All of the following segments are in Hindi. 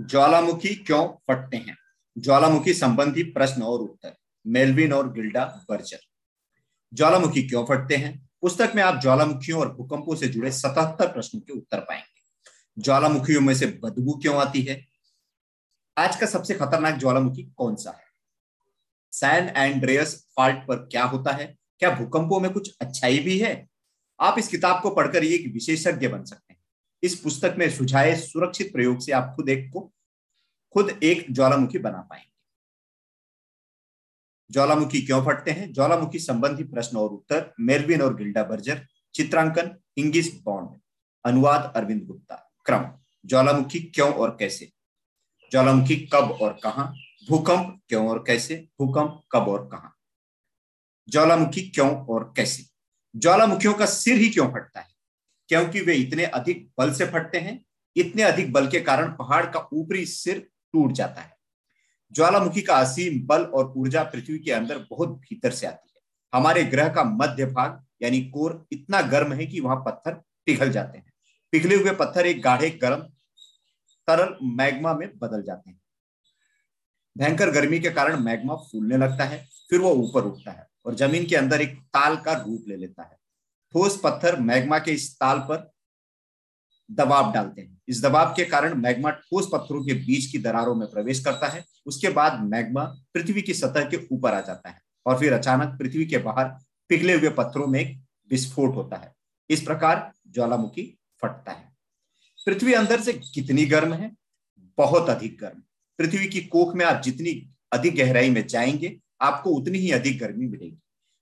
ज्वालामुखी क्यों फटते हैं? ज्वालामुखी संबंधी प्रश्न और उत्तर, मेलविन और गिल्डा बर्जर। ज्वालामुखी क्यों फटते हैं? पुस्तक में आप ज्वालामुखियों और भूकंपों से जुड़े सतहत्तर प्रश्नों के उत्तर पाएँगे। ज्वालामुखियों में से बदबू क्यों आती है? आज का सबसे खतरनाक ज्वालामुखी कौन सा है? सैन एंड्रेयस फॉल्ट पर क्या होता है? क्या भूकंपों में कुछ अच्छाई भी है? आप इस किताब को पढ़कर एक विशेषज्ञ बन सकते हैं। इस पुस्तक में सुझाए सुरक्षित प्रयोग से आप खुद एक को, खुद एक ज्वालामुखी बना पाएँगे। ज्वालामुखी क्यों फटते हैं? ज्वालामुखी संबंधी प्रश्न और उत्तर मेरविन और गिल्डा बर्जर, चित्रांकन इंगिस बॉन्ड, अनुवाद अरविंद गुप्ता। क्रम, ज्वालामुखी क्यों और कैसे? ज्वालामुखी कब और कहा? भूकंप क्यों और कैसे? भूकंप कब और कहा? ज्वालामुखी क्यों और कैसे? ज्वालामुखियों का सिर ही क्यों फटता है? क्योंकि वे इतने अधिक बल से फटते हैं, इतने अधिक बल के कारण पहाड़ का ऊपरी सिर टूट जाता है। ज्वालामुखी का असीम बल और ऊर्जा पृथ्वी के अंदर बहुत भीतर से आती है। हमारे ग्रह का मध्य भाग, यानी कोर, इतना गर्म है कि वहाँ पत्थर पिघल जाते हैं। पिघले हुए पत्थर एक गाढ़े, गर्म, तरल मैग्मा में बदल जाते हैं। भयंकर गर्मी के कारण मैग्मा फूलने लगता है, फिर वह ऊपर उठता है और ज़मीन के अंदर एक ताल का रूप ले लेता है। ठोस पत्थर मैग्मा के इस ताल पर दबाव डालते हैं। इस दबाव के कारण मैग्मा ठोस पत्थरों के बीच की दरारों में प्रवेश करता है। उसके बाद मैग्मा पृथ्वी की सतह के ऊपर आ जाता है और फिर अचानक पृथ्वी के बाहर पिघले हुए पत्थरों में विस्फोट होता है। इस प्रकार ज्वालामुखी फटता है। पृथ्वी अंदर से कितनी गर्म है? बहुत अधिक गर्म। पृथ्वी की कोख में आप जितनी अधिक गहराई में जाएँगे, आपको उतनी ही अधिक गर्मी मिलेगी।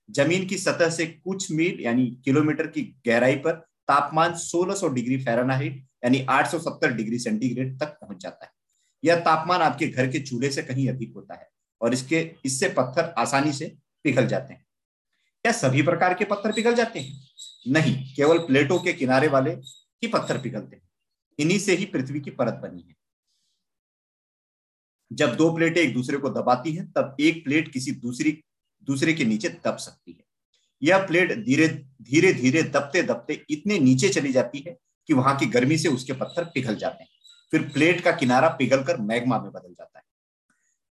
ज़मीन की सतह से कुछ मील, यानी किलोमीटर की गहराई पर तापमान 1600 डिग्री फेरानाइट यानी 870 डिग्री सेंटीग्रेड तक पहुँच जाता है। यह तापमान आपके घर के चूल्हे से कहीं अधिक होता है और इसके, इससे पत्थर आसानी से पिघल जाते हैं। क्या सभी प्रकार के पत्थर पिघल जाते हैं? नहीं, केवल प्लेटों के किनारे वाले ही पत्थर पिघलते हैं। इन्हीं से ही पृथ्वी की परत बनी है। जब दो प्लेटें एक दूसरे को दबाती हैं, तब एक प्लेट किसी दूसरी दूसरे के नीचे दब सकती है। यह प्लेट धीरे धीरे धीरे दबते दबते इतने नीचे चली जाती है कि वहाँ की गर्मी से उसके पत्थर पिघल जाते हैं। फिर प्लेट का किनारा पिघलकर मैग्मा में बदल जाता है।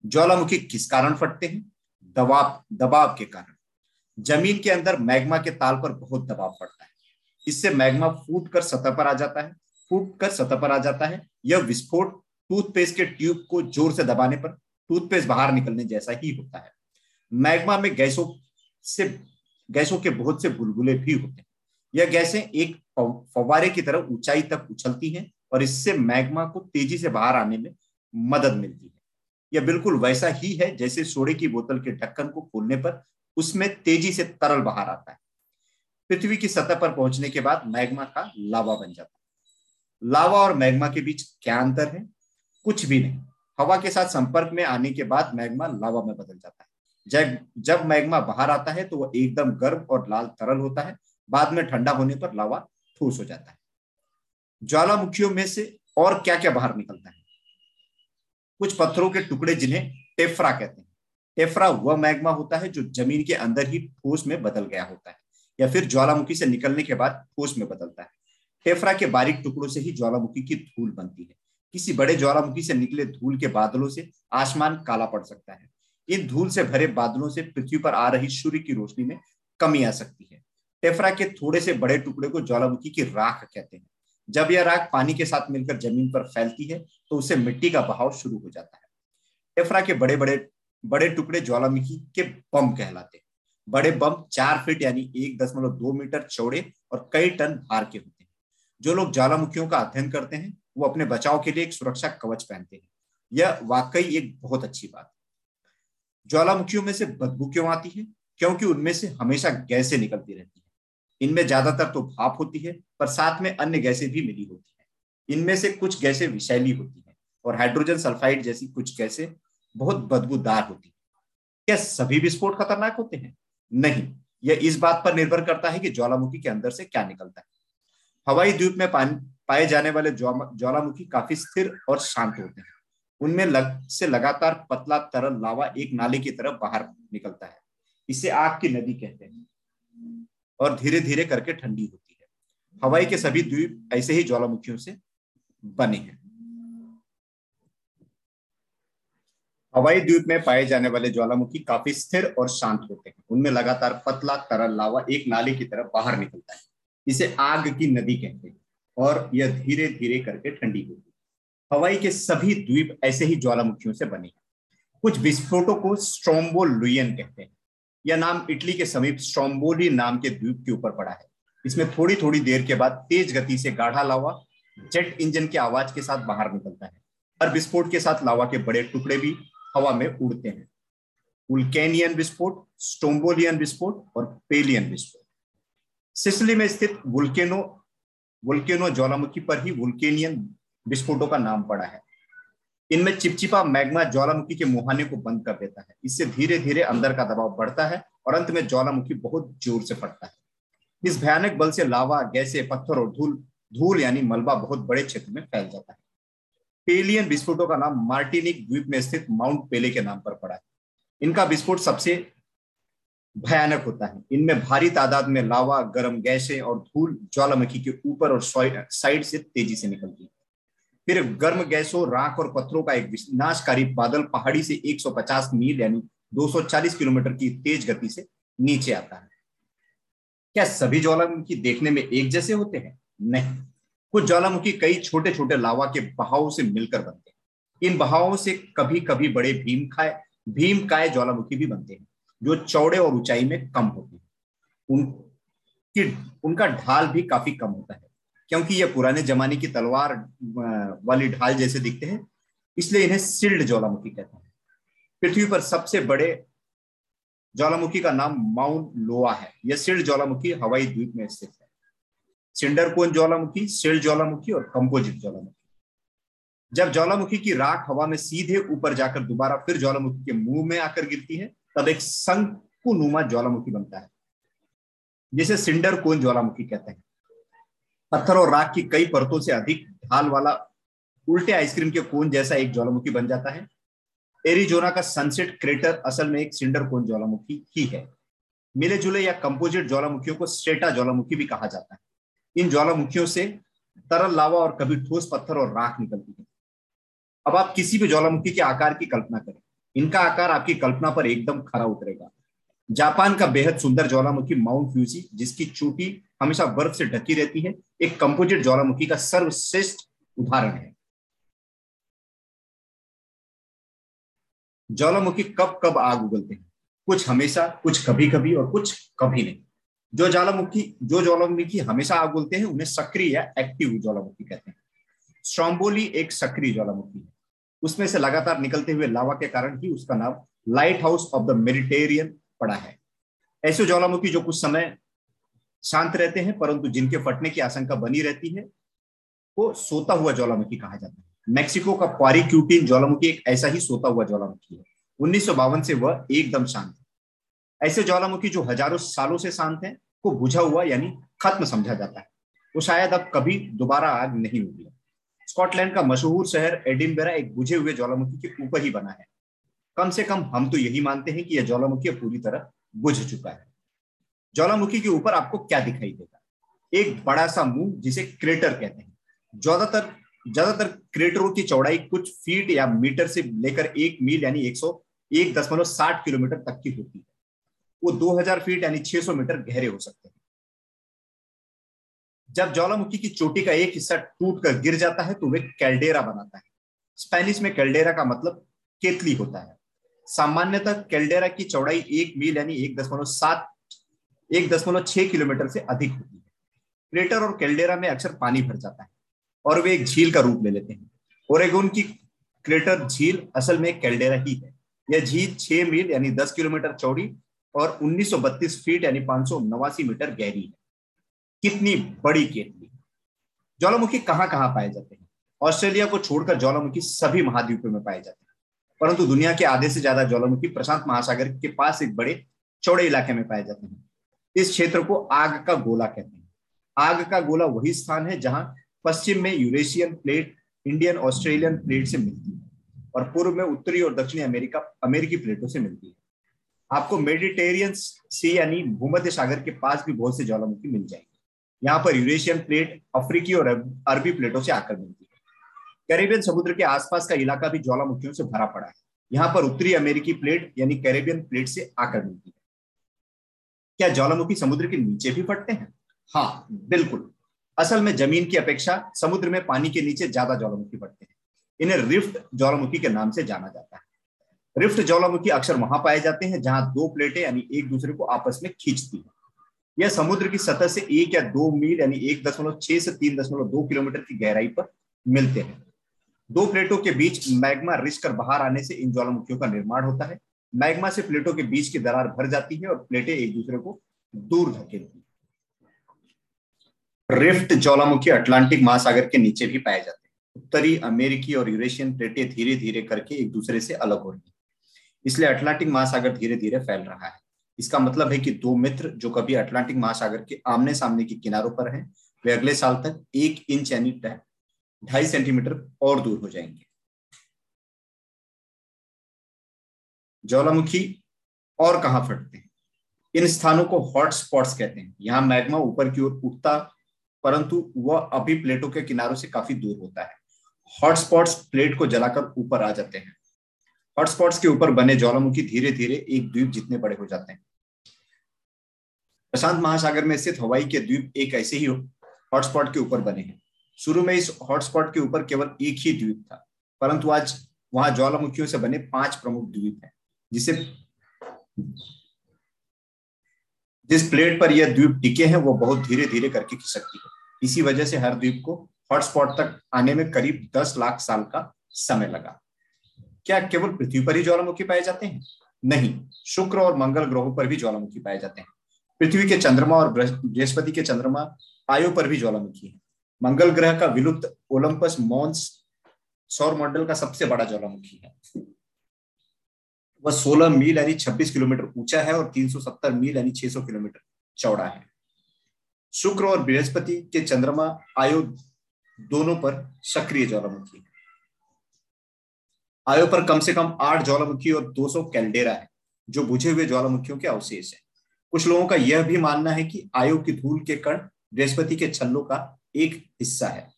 ज्वालामुखी किस कारण फटते हैं? दबाव दबाव के कारण। ज़मीन के अंदर मैग्मा के ताल पर बहुत दबाव पड़ता है। इससे मैग्मा फूट कर सतह पर आ जाता है। फूट कर सतह पर आ जाता है। यह विस्फोट टूथपेस्ट के ट्यूब को ज़ोर से दबाने पर, टूथपेस्ट बाहर निकलने जैसा ही होता है। मैग्मा में गैसों से, गैसों के बहुत से बुलबुले भी होते हैं। यह गैसें एक फवारे की तरह ऊंचाई तक उछलती हैं और इससे मैग्मा को तेज़ी से बाहर आने में मदद मिलती है। यह बिल्कुल वैसा ही है जैसे सोडे की बोतल के ढक्कन को खोलने पर उसमें तेज़ी से तरल बाहर आता है। पृथ्वी की सतह पर पहुँचने के बाद मैग्मा का लावा बन जाता है। लावा और मैग्मा के बीच क्या अंतर है? कुछ भी नहीं। हवा के साथ संपर्क में आने के बाद मैग्मा लावा में बदल जाता है। जब जब मैग्मा बाहर आता है तो वह एकदम गर्म और लाल तरल होता है। बाद में ठंडा होने पर लावा ठोस हो जाता है। ज्वालामुखियों में से और क्या क्या बाहर निकलता है? कुछ पत्थरों के टुकड़े जिन्हें टेफ्रा कहते हैं। टेफ्रा वह मैग्मा होता है जो ज़मीन के अंदर ही ठोस में बदल गया होता है या फिर ज्वालामुखी से निकलने के बाद ठोस में बदलता है। टेफ्रा के बारीक टुकड़ों से ही ज्वालामुखी की धूल बनती है। किसी बड़े ज्वालामुखी से निकले धूल के बादलों से आसमान काला पड़ सकता है। इन धूल से भरे बादलों से पृथ्वी पर आ रही सूर्य की रोशनी में कमी आ सकती है। टेफरा के थोड़े से बड़े टुकड़े को ज्वालामुखी की राख कहते हैं। जब यह राख पानी के साथ मिलकर ज़मीन पर फैलती है तो उससे मिट्टी का बहाव शुरू हो जाता है। टेफरा के बड़े बड़े बड़े टुकड़े ज्वालामुखी के बम कहलाते हैं। बड़े बम चार फीट यानी एक दशमलव दो मीटर चौड़े और कई टन भार के होते हैं। जो लोग ज्वालामुखियों का अध्ययन करते हैं, वो अपने बचाव के लिए एक सुरक्षा कवच पहनते हैं। यह वाकई एक बहुत अच्छी बात ज्वालामुखियों में से बदबू क्यों आती है? क्योंकि उनमें से हमेशा गैसें निकलती रहती है। इनमें ज़्यादातर तो भाप होती है, पर साथ में अन्य गैसें भी मिली होती है। इनमें से कुछ गैसें विषैली होती है, और हाइड्रोजन सल्फाइड जैसी कुछ गैसें बहुत बदबूदार होती है। क्या सभी विस्फोट खतरनाक होते हैं? नहीं। यह इस बात पर निर्भर करता है कि ज्वालामुखी के अंदर से क्या निकलता है। हवाई द्वीप में पाए जाने वाले ज्वालामुखी काफ़ी स्थिर और शांत होते हैं। उनमें लग, से लगातार पतला तरल लावा एक नाले की तरफ़ बाहर निकलता है। इसे आग की नदी कहते हैं। और धीरे धीरे करके ठंडी होती है। हवाई के सभी द्वीप ऐसे ही ज्वालामुखियों से बने हैं। हवाई द्वीप में पाए जाने वाले ज्वालामुखी काफ़ी स्थिर और शांत होते हैं। उनमें लगातार पतला तरल लावा एक नाले की तरफ़ बाहर निकलता है। इसे आग की नदी कहते हैं। और यह धीरे धीरे करके ठंडी होती है। हवाई के सभी द्वीप ऐसे ही ज्वालामुखियों से बने हैं। कुछ विस्फोटों को स्ट्रोम्बो लुयन कहते हैं। यह नाम इटली के समीप स्ट्रोम्बोली नाम के द्वीप के ऊपर पड़ा है। इसमें थोड़ी थोड़ी देर के बाद तेज गति से गाढ़ा लावा जेट इंजन की आवाज़ के साथ बाहर निकलता है हर विस्फोट के साथ लावा के बड़े टुकड़े भी हवा में उड़ते हैं। वुल्केनियन विस्फोट स्टोम्बोलियन विस्फोट और पेलियन विस्फोट। सिसली में स्थित वुल्केनो वुल्केनो ज्वालामुखी पर ही वुल्केनियन विस्फोटों का नाम पड़ा है। इनमें चिपचिपा मैग्मा ज्वालामुखी के मुहाने को बंद कर देता है। इससे धीरे धीरे अंदर का दबाव बढ़ता है और अंत में ज्वालामुखी बहुत ज़ोर से फटता है। इस भयानक बल से लावा, गैसे, पत्थर और धूल धूल यानी मलबा बहुत बड़े क्षेत्र में फैल जाता है। पेलियन विस्फोटों का नाम मार्टिनिक द्वीप में स्थित माउंट पेले के नाम पर पड़ा है। इनका विस्फोट सबसे भयानक होता है। इनमें भारी तादाद में लावा, गर्म गैसें और धूल ज्वालामुखी के ऊपर और साइड से तेज़ी से निकलती है। फिर गर्म गैसों, राख और पत्थरों का एक विनाशकारी बादल पहाड़ी से 150 मील, यानी 240 किलोमीटर की तेज गति से नीचे आता है। क्या सभी ज्वालामुखी देखने में एक जैसे होते हैं? नहीं। कुछ ज्वालामुखी कई छोटे छोटे लावा के बहाव से मिलकर बनते हैं। इन बहावों से कभी कभी बड़े भीम खाए, भीम काय ज्वालामुखी भी बनते हैं, जो चौड़े और ऊंचाई में कम होते हैं। उनकी उनका ढाल भी काफ़ी कम होता है। क्योंकि ये पुराने जमाने की तलवार वाली ढाल जैसे दिखते हैं, इसलिए इन्हें सिल्ड ज्वालामुखी कहते हैं। पृथ्वी पर सबसे बड़े ज्वालामुखी का नाम माउंट लोआ है। यह सिल्ड ज्वालामुखी हवाई द्वीप में स्थित है। सिंडर कोन ज्वालामुखी, सिल्ड ज्वालामुखी और कंपोजिट ज्वालामुखी। जब ज्वालामुखी की राख हवा में सीधे ऊपर जाकर दोबारा फिर ज्वालामुखी के मुँह में आकर गिरती है, तब एक शंकुनुमा ज्वालामुखी बनता है, जिसे सिंडर कोन ज्वालामुखी कहते हैं। पत्थर और राख की कई परतों से अधिक ढाल वाला उल्टे आइसक्रीम के कोन जैसा एक ज्वालामुखी बन जाता है। एरिजोना का सनसेट क्रेटर असल में एक सिंडर कोन ज्वालामुखी ही है। मिले जुले या कंपोजिट ज्वालामुखियों को स्ट्रेटा ज्वालामुखी भी कहा जाता है। इन ज्वालामुखियों से तरल लावा और कभी ठोस पत्थर और राख निकलती है। अब आप किसी भी ज्वालामुखी के आकार की कल्पना करें। इनका आकार आपकी कल्पना पर एकदम खरा उतरेगा। जापान का बेहद सुंदर ज्वालामुखी माउंट फ्यूजी, जिसकी चोटी हमेशा बर्फ़ से ढकी रहती है, एक कंपोजिट ज्वालामुखी का सर्वश्रेष्ठ उदाहरण है। ज्वालामुखी कब कब आग उगलते हैं? कुछ हमेशा, कुछ कभी कभी और कुछ कभी नहीं। जो ज्वालामुखी जो ज्वालामुखी हमेशा आग उगलते हैं, उन्हें सक्रिय या एक्टिव ज्वालामुखी कहते हैं। स्ट्रॉम्बोली एक सक्रिय ज्वालामुखी है। उसमें से लगातार निकलते हुए लावा के कारण ही उसका नाम lighthouse of the Mediterranean पड़ा है। ऐसे ज्वालामुखी जो कुछ समय शांत रहते हैं, परंतु जिनके फटने की आशंका बनी रहती है, वो सोता हुआ ज्वालामुखी कहा जाता है। मैक्सिको का क्यूटीन ज्वालामुखी एक ऐसा ही सोता हुआ ज्वालामुखी है। उन्नीस सौ बावन से वह एकदम शांत है। ऐसे ज्वालामुखी जो हज़ारों सालों से शांत है, को बुझा हुआ यानी खत्म समझा जाता है। वो शायद अब कभी दोबारा आग नहीं होगी। स्कॉटलैंड का मशहूर शहर एडिनबेरा एक बुझे हुए ज्वालामुखी के ऊपर ही बना है। कम से कम हम तो यही मानते हैं कि यह ज्वालामुखी पूरी तरह बुझ चुका है। ज्वालामुखी के ऊपर आपको क्या दिखाई देगा? एक बड़ा सा मुँह, जिसे क्रेटर कहते हैं। ज़्यादातर ज़्यादातर क्रेटरों की चौड़ाई कुछ फीट या मीटर से लेकर एक मील यानी एक सौ एक दशमलव साठ किलोमीटर तक की होती है। वो 2000 फीट यानी 600 मीटर गहरे हो सकते हैं। जब ज्वालामुखी की चोटी का एक हिस्सा टूट कर गिर जाता है तो वे कैल्डेरा बनाता है। स्पेनिश में कैल्डेरा का मतलब केतली होता है। सामान्यतः कैल्डेरा की चौड़ाई एक मील यानी एक दशमलव सात, एक दशमलव छह किलोमीटर से अधिक होती है। क्रेटर और कैल्डेरा में अक्सर पानी भर जाता है और वे एक झील का रूप ले लेते हैं। ओरेगोन की क्रेटर झील असल में कैल्डेरा ही है। यह झील छह मील यानी दस किलोमीटर चौड़ी और 1932 फीट यानी पाँच मीटर गहरी है। कितनी बड़ी केतली? ज्वालामुखी कहाँ कहाँ पाए जाते हैं? ऑस्ट्रेलिया को छोड़कर ज्वालामुखी सभी महाद्वीपों में पाए जाते हैं। परंतु दुनिया के आधे से ज़्यादा ज्वालामुखी प्रशांत महासागर के पास एक बड़े चौड़े इलाके में पाए जाते हैं। इस क्षेत्र को आग का गोला कहते हैं। आग का गोला वही स्थान है जहाँ पश्चिम में Eurasian plate, Indian Australian plate से मिलती है और पूर्व में उत्तरी और दक्षिणी अमेरिका, अमेरिकी प्लेटों से मिलती है। आपको मेडिटेरियन सी यानी भूमध्य सागर के पास भी बहुत से ज्वालामुखी मिल जाएँगे। यहाँ पर यूरेशियन प्लेट, अफ्रीकी और अरबी प्लेटों से आकर मिलती है। कैरेबियन समुद्र के आसपास का इलाका भी ज्वालामुखियों से भरा पड़ा है। यहाँ पर उत्तरी अमेरिकी प्लेट, यानी कैरेबियन प्लेट से आकर मिलती है। क्या ज्वालामुखी समुद्र के नीचे भी फटते हैं? हाँ बिल्कुल। असल में ज़मीन की अपेक्षा समुद्र में पानी के नीचे ज़्यादा ज्वालामुखी फटते हैं। इन्हें रिफ्ट ज्वालामुखी के नाम से जाना जाता है। रिफ्ट ज्वालामुखी अक्सर वहाँ पाए जाते हैं, जहाँ दो प्लेटें, यानी एक दूसरे को आपस में खींचती हैं। यह समुद्र की सतह से एक या दो मील, यानी एक दशमलव छह से तीन दशमलव दो किलोमीटर की गहराई पर मिलते हैं। दो प्लेटों के बीच मैग्मा रिस कर बाहर आने से इन ज्वालामुखियों का निर्माण होता है। मैग्मा से प्लेटों के बीच की दरार भर जाती है और प्लेटें एक दूसरे को दूर धकेलती रिफ्ट ज्वालामुखी अटलांटिक महासागर के नीचे भी पाए जाते हैं। उत्तरी अमेरिकी और यूरेशियन प्लेटें धीरे धीरे करके एक दूसरे से अलग हो रही है। इसलिए अटलांटिक महासागर धीरे धीरे फैल रहा है। इसका मतलब है कि दो मित्र जो कभी अटलांटिक महासागर के आमने सामने के किनारों पर हैं, वे अगले साल तक एक इंच यानी ढाई सेंटीमीटर और दूर हो जाएँगे। ज्वालामुखी और कहा फटते हैं? इन स्थानों को हॉट स्पॉट्स कहते हैं। यहाँ मैग्मा ऊपर की ओर उठता, परंतु वह अभी प्लेटों के किनारों से काफ़ी दूर होता है। हॉट स्पॉट्स प्लेट को जलाकर ऊपर आ जाते हैं। हॉटस्पॉट्स के ऊपर बने ज्वालामुखी धीरे धीरे एक द्वीप जितने बड़े हो जाते हैं। प्रशांत महासागर में स्थित हवाई के द्वीप एक ऐसे ही हॉटस्पॉट के ऊपर बने हैं। शुरू में इस हॉटस्पॉट के ऊपर केवल एक ही द्वीप था, परंतु आज वहाँ ज्वालामुखियों से बने पाँच प्रमुख द्वीप हैं, जिसे जिस प्लेट पर यह द्वीप टिके हैं, वो बहुत धीरे धीरे करके खिसकती है। इसी वजह से हर द्वीप को हॉटस्पॉट तक आने में करीब दस लाख साल का समय लगा। क्या केवल पृथ्वी पर ही ज्वालामुखी पाए जाते हैं? नहीं, शुक्र और मंगल ग्रहों पर भी ज्वालामुखी पाए जाते हैं। पृथ्वी के चंद्रमा और बृहस्पति के चंद्रमा आयो पर भी ज्वालामुखी है। मंगल ग्रह का विलुप्त ओलंपस मॉन्स सौर मंडल का सबसे बड़ा ज्वालामुखी है। वह 16 मील यानी 26 किलोमीटर ऊँचा है और 370 मील यानी 600 किलोमीटर चौड़ा है। शुक्र और बृहस्पति के चंद्रमा आयो दोनों पर सक्रिय ज्वालामुखी है। आयो पर कम से कम आठ ज्वालामुखी और 200 कैल्डेरा है, जो बुझे हुए ज्वालामुखियों के अवशेष है। कुछ लोगों का यह भी मानना है कि आयो की धूल के कण बृहस्पति के छल्लों का एक हिस्सा है।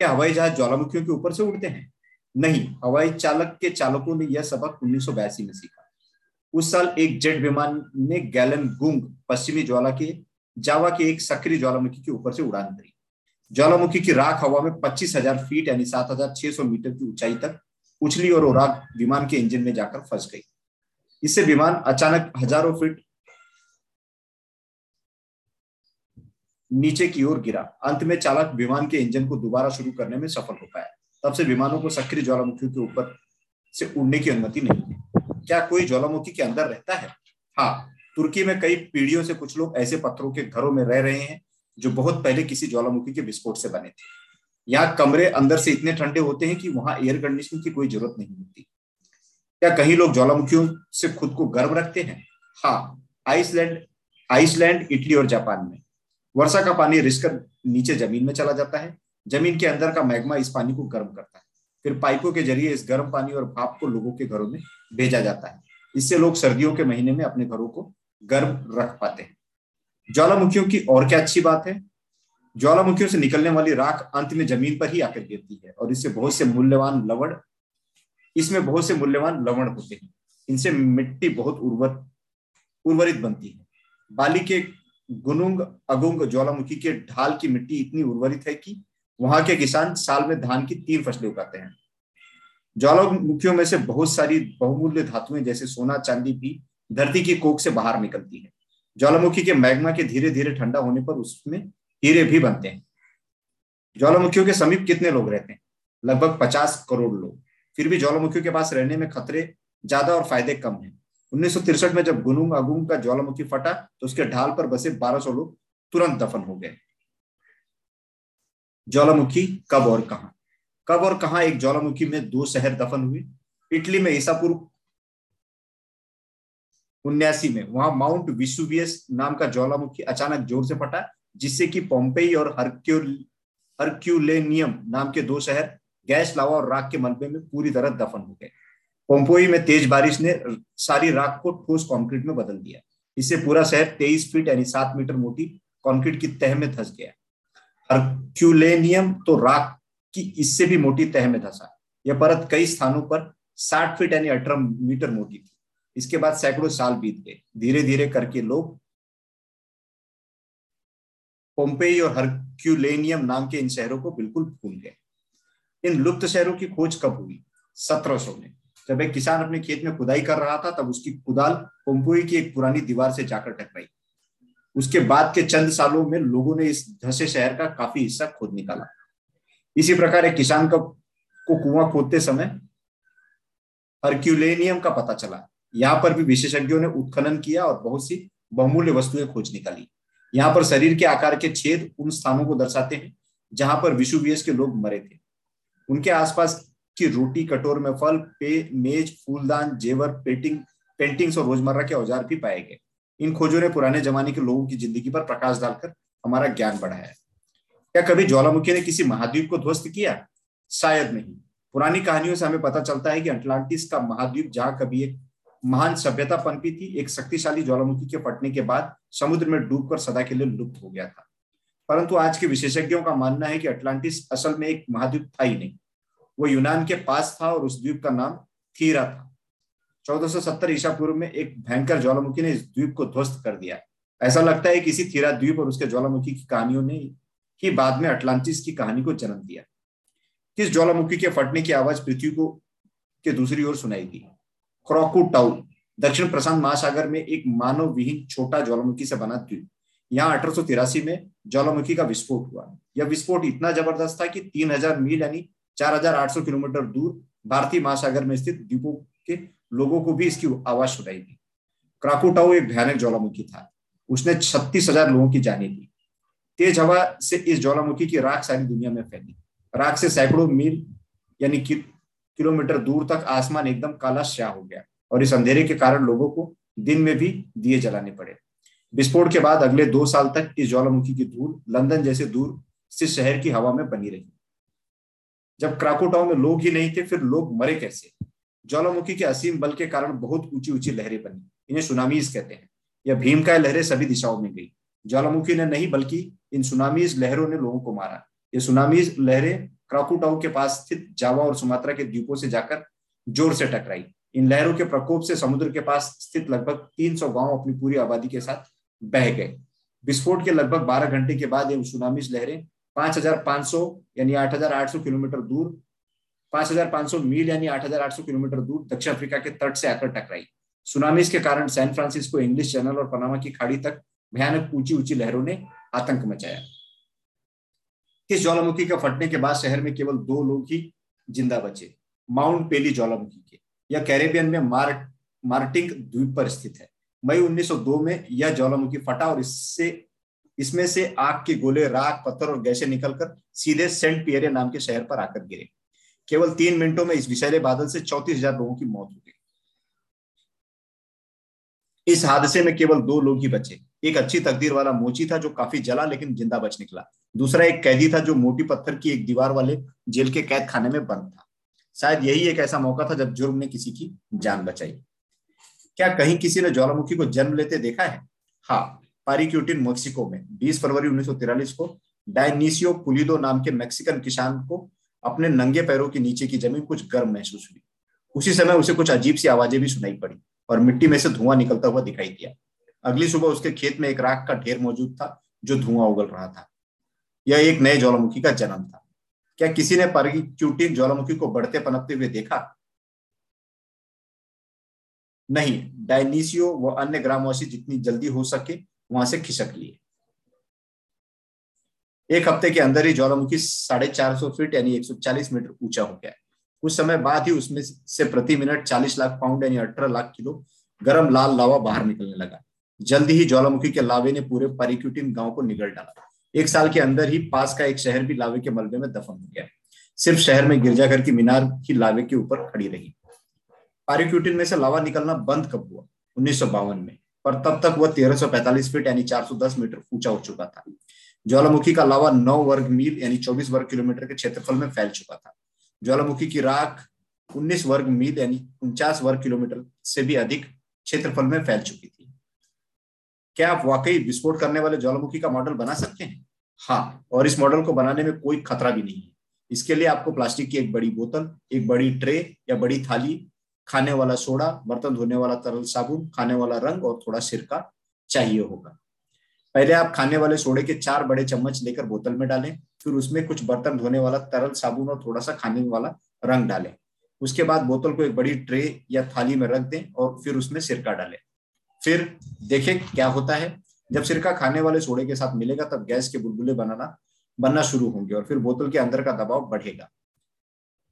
क्या हवाई जहाज़ ज्वालामुखियों के ऊपर से उड़ते हैं? नहीं, हवाई चालक के चालकों ने यह सबक उन्नीस में सीखा। उस साल एक जेट विमान ने गैलन गुंग पश्चिमी ज्वाला के, जावा के एक सक्रिय ज्वालामुखी के ऊपर से उड़ान भरी। ज्वालामुखी की राख हवा में पच्चीस हज़ार फीट, यानी सात हज़ार छह सौ मीटर की ऊंचाई तक उछली और राख विमान के इंजन में जाकर फंस गई। इससे विमान अचानक हज़ारों फीट नीचे की ओर गिरा। अंत में चालक विमान के इंजन को दोबारा शुरू करने में सफल हो पाया। तब से विमानों को सक्रिय ज्वालामुखी के ऊपर से उड़ने की अनुमति नहीं क्या कोई ज्वालामुखी के अंदर रहता है? हाँ तुर्की में कई पीढ़ियों से कुछ लोग ऐसे पत्थरों के घरों में रह रहे हैं, जो बहुत पहले किसी ज्वालामुखी के विस्फोट से बने थे। यहाँ कमरे अंदर से इतने ठंडे होते हैं कि वहाँ एयर कंडीशनिंग की कोई ज़रूरत नहीं होती। क्या कहीं लोग ज्वालामुखियों से खुद को गर्व रखते हैं? हाँ आइसलैंड आइसलैंड, इटली और जापान में। वर्षा का पानी रिसकर नीचे ज़मीन में चला जाता है। ज़मीन के अंदर का मैग्मा इस पानी को गर्म करता है। फिर पाइपों के ज़रिए इस गर्म पानी और भाप को लोगों के घरों में भेजा जाता है। इससे लोग सर्दियों के महीने में अपने घरों को गर्म रख पाते हैं। ज्वालामुखियों की और क्या अच्छी बात है? ज्वालामुखियों से निकलने वाली राख अंत में ज़मीन पर ही आकर गिरती है और इससे बहुत से मूल्यवान लवण, इसमें बहुत से मूल्यवान लवण होते हैं। इनसे मिट्टी बहुत उर्वर, उर्वरित बनती है। बाली के गुनुंग, अगुंग, ज्वालामुखी के ढाल की मिट्टी इतनी उर्वरित है कि वहाँ के किसान साल में धान की तीन फ़सलें उगाते हैं। ज्वालामुखियों में से बहुत सारी बहुमूल्य धातुएँ जैसे सोना, चांदी भी धरती की कोख से बाहर निकलती है। ज्वालामुखी के मैग्मा के धीरे धीरे ठंडा होने पर उसमें हीरे भी बनते हैं। ज्वालामुखियों के समीप कितने लोग रहते हैं? लगभग पचास करोड़ लोग। फिर भी ज्वालामुखियों के पास रहने में खतरे ज़्यादा और फ़ायदे कम हैं। उन्नीस में जब गुनुंग अगुंग का ज्वालामुखी फटा तो उसके ढाल पर बसे 1200 लोग तुरंत दफन हो गए। ज्वालामुखी कब और कहा? कब और कहा एक ज्वालामुखी में दो शहर दफन हुए? इटली में ईसा पूर्व उन्यासी में। वहाँ माउंट विसुवियस नाम का ज्वालामुखी अचानक ज़ोर से फटा, जिससे कि पोम्पेई और हर्क्यूल, हर्क्यूलेनियम नाम के दो शहर गैस, लावा और राख के मलबे में पूरी तरह दफन हो गए। पोम्पोई में तेज बारिश ने सारी राख को ठोस कंक्रीट में बदल दिया। इससे पूरा शहर तेईस फीट यानी सात मीटर मोटी कंक्रीट की तह में धस गया। हर्क्यूलेनियम तो राख की इससे भी मोटी तह में धसा। यह परत कई स्थानों पर साठ फीट यानी अठारह मीटर मोटी थी। इसके बाद सैकड़ों साल बीत गए। धीरे धीरे करके लोग पोम्पेई और हरक्यूलेनियम नाम के इन शहरों को बिल्कुल भूल गए। इन लुप्त शहरों की खोज कब हुई? सत्रह में। जब एक किसान अपने खेत में खुदाई कर रहा था, तब उसकी कुदाल पोम्पोई की एक पुरानी दीवार से जाकर टकराई। उसके बाद के चंद सालों में लोगों ने इस धसे शहर का काफ़ी हिस्सा खोद निकाला। इसी प्रकार एक किसान का, को कुआँ खोदते समय हर्क्यूलेनियम का पता चला। यहाँ पर भी विशेषज्ञों ने उत्खनन किया और बहुत सी बहुमूल्य वस्तुएँ खोज निकाली। यहाँ पर शरीर के आकार के छेद उन स्थानों को दर्शाते हैं, जहाँ पर विशुवियस के लोग मरे थे। उनके आसपास की रोटी, कटोर में फल, पे, मेज, फूलदान, जेवर, पेंटिंग, पेंटिंग्स और रोज़मर्रा के औज़ार भी पाए गए। इन खोजों ने पुराने जमाने के लोगों की ज़िंदगी पर प्रकाश डालकर हमारा ज्ञान बढ़ाया क्या कभी ज्वालामुखी ने किसी महाद्वीप को ध्वस्त किया? शायद नहीं। पुरानी कहानियों से हमें पता चलता है कि अटलांटिस का महाद्वीप, जहाँ कभी एक महान सभ्यता पनपी थी, एक शक्तिशाली ज्वालामुखी के फटने के बाद समुद्र में डूबकर सदा के लिए लुप्त हो गया था। परंतु आज के विशेषज्ञों का मानना है कि अटलांटिस असल में एक महाद्वीप था ही नहीं। वो यूनान के पास था और उस द्वीप का नाम थीरा था। 1470 ईसा पूर्व में एक भयंकर ज्वालामुखी ने इस द्वीप को ध्वस्त कर दिया। ऐसा लगता है किसी थीरा द्वीप और उसके ज्वालामुखी की कहानियों ने ही बाद में अटलांटिस की कहानी को जन्म दिया। किस ज्वालामुखी के फटने की आवाज़ पृथ्वी को, के दूसरी ओर सुनाई दी क्रोकुटाउल दक्षिण प्रशांत महासागर में एक मानव विहीन छोटा ज्वालामुखी से बना द्वीप। यहाँ अठारह सौ तिरासी में ज्वालामुखी का विस्फोट हुआ। यह विस्फोट इतना ज़बरदस्त था कि 3000 मील यानी 4800 किलोमीटर दूर भारतीय महासागर में स्थित द्वीपों के लोगों को भी इसकी आवाज़ सुनाई दी। क्राकोटाओ एक भयानक ज्वालामुखी था। उसने छत्तीस हज़ार लोगों की जानी दी। तेज हवा से इस ज्वालामुखी की राख सारी दुनिया में फैली। राख से सैकड़ों मील यानी कि, किलोमीटर दूर तक आसमान एकदम काला श्या हो गया और इस अंधेरे के कारण लोगों को दिन में भी दिए जलाने पड़े। विस्फोट के बाद अगले दो साल तक इस ज्वालामुखी की धूल लंदन जैसे दूर से शहर की हवा में बनी रही। जब क्राकोटाओ में लोग ही नहीं थे, फिर लोग मरे कैसे? ज्वालामुखी के असीम बल के कारण बहुत ऊँची ऊँची लहरें बनी। इन्हें सुनामीज कहते हैं। यह भीमकाय लहरें सभी दिशाओं में गई। ज्वालामुखी ने नहीं बल्कि इन सुनामीज लहरों ने लोगों को मारा। ये सुनामीज लहरें क्राकोटाओ के पास स्थित जावा और सुमात्रा के द्वीपों से जाकर ज़ोर से टकराई। इन लहरों के प्रकोप से समुद्र के पास स्थित लगभग 300 गाँव अपनी पूरी आबादी के साथ बह गए। विस्फोट के लगभग 12 घंटे के बाद ये सुनामीज लहरें 5,500 यानी 8,800 किलोमीटर दूर 5,500 मील यानी 8,800 किलोमीटर दूर दक्षिण अफ्रीका के तट से आकर टकराई। सुनामीज के कारण सैन फ्रांसिस्को इंग्लिश चैनल और पनामा की खाड़ी तक भयानक ऊँची ऊँची लहरों ने आतंक मचाया। इस ज्वालामुखी के फटने के बाद शहर में केवल दो लोग ही ज़िंदा बचे माउंट पेली ज्वालामुखी के यह कैरेबियन में मार्ट मार्टिंग द्वीप पर स्थित है। मई 1902 में यह ज्वालामुखी फटा और इससे इसमें से आग के गोले, राख, पत्थर और गैसे निकलकर सीधे सेंट पियरे नाम के शहर पर आकर गिरे। केवल तीन मिनटों में इस विषैले बादल से चौतीस हज़ार लोगों की मौत हो गई। इस हादसे में केवल दो लोग ही बचे। एक अच्छी तकदीर वाला मोची था जो काफ़ी जला, लेकिन ज़िंदा बच निकला। दूसरा एक कैदी था जो मोटी पत्थर की एक दीवार वाले जेल के कैद खाने में बंद था। शायद यही एक ऐसा मौका था जब जुर्म ने किसी की जान बचाई। क्या कहीं किसी ने ज्वालामुखी को जन्म लेते देखा है? हाँ पारिक्यूटिन मेक्सिको में 20 फरवरी 1943 को, डायनीसियो पुलिदो नाम के मैक्सिकन किसान को अपने नंगे पैरों के नीचे की ज़मीन कुछ गर्म महसूस हुई। उसी समय उसे कुछ अजीब सी आवाज़ें भी सुनाई पड़ी और मिट्टी में से धुआँ निकलता हुआ दिखाई दिया। अगली सुबह उसके खेत में एक राख का ढेर मौजूद था, जो धुआँ उगल रहा था। यह एक नए ज्वालामुखी का जन्म था। क्या किसी ने पारिक्यूटिन ज्वालामुखी को बढ़ते पनपते हुए देखा? नहीं, डायनीसियो व अन्य ग्रामवासी जितनी जल्दी हो सके वहाँ से खिसक लिए। एक हफ़्ते के अंदर ही ज्वालामुखी साढ़े चार सौ फीट यानी 140 मीटर ऊँचा हो गया। कुछ समय बाद ही उसमें से प्रति मिनट 40 लाख पाउंड यानी 18 लाख किलो गर्म लाल लावा बाहर निकलने लगा। जल्दी ही ज्वालामुखी के लावे ने पूरे पारिक्यूटिन गाँव को निगल डाला। एक साल के अंदर ही पास का एक शहर भी लावे के मलबे में दफन हो गया। सिर्फ़ शहर में गिरजाघर की मीनार ही लावे के ऊपर खड़ी रही। पारिक्यूटिन में से लावा निकलना बंद कब हुआ? उन्नीस में। पर तब तक वह 1345 फीट, यानी 410 मीटर ऊँचा हो चुका था। ज्वालामुखी का लावा 9 वर्ग मील, यानी 24 वर्ग किलोमीटर के क्षेत्रफल में फैल चुका था। ज्वालामुखी की राख 19 वर्ग मील, यानी उनचास वर्ग किलोमीटर से भी अधिक क्षेत्रफल में फैल चुकी थी। क्या आप वाकई विस्फोट करने वाले ज्वालामुखी का मॉडल बना सकते हैं? हाँ और इस मॉडल को बनाने में कोई खतरा भी नहीं है। इसके लिए आपको प्लास्टिक की एक बड़ी बोतल, एक बड़ी ट्रे या बड़ी थाली खाने वाला सोडा, बर्तन धोने वाला तरल साबुन, खाने वाला रंग और थोड़ा सिरका चाहिए होगा। पहले आप खाने वाले सोडे के चार बड़े चम्मच लेकर बोतल में डालें, फिर उसमें कुछ बर्तन धोने वाला तरल साबुन और थोड़ा सा खाने वाला रंग डालें। उसके बाद बोतल को एक बड़ी ट्रे या थाली में रख दें और फिर उसमें सिरका डालें। फिर देखें क्या होता है। जब सिरका खाने वाले सोडे के साथ मिलेगा, तब गैस के बुलबुले बनाना, बनना शुरू होंगे और फिर बोतल के अंदर का दबाव बढ़ेगा।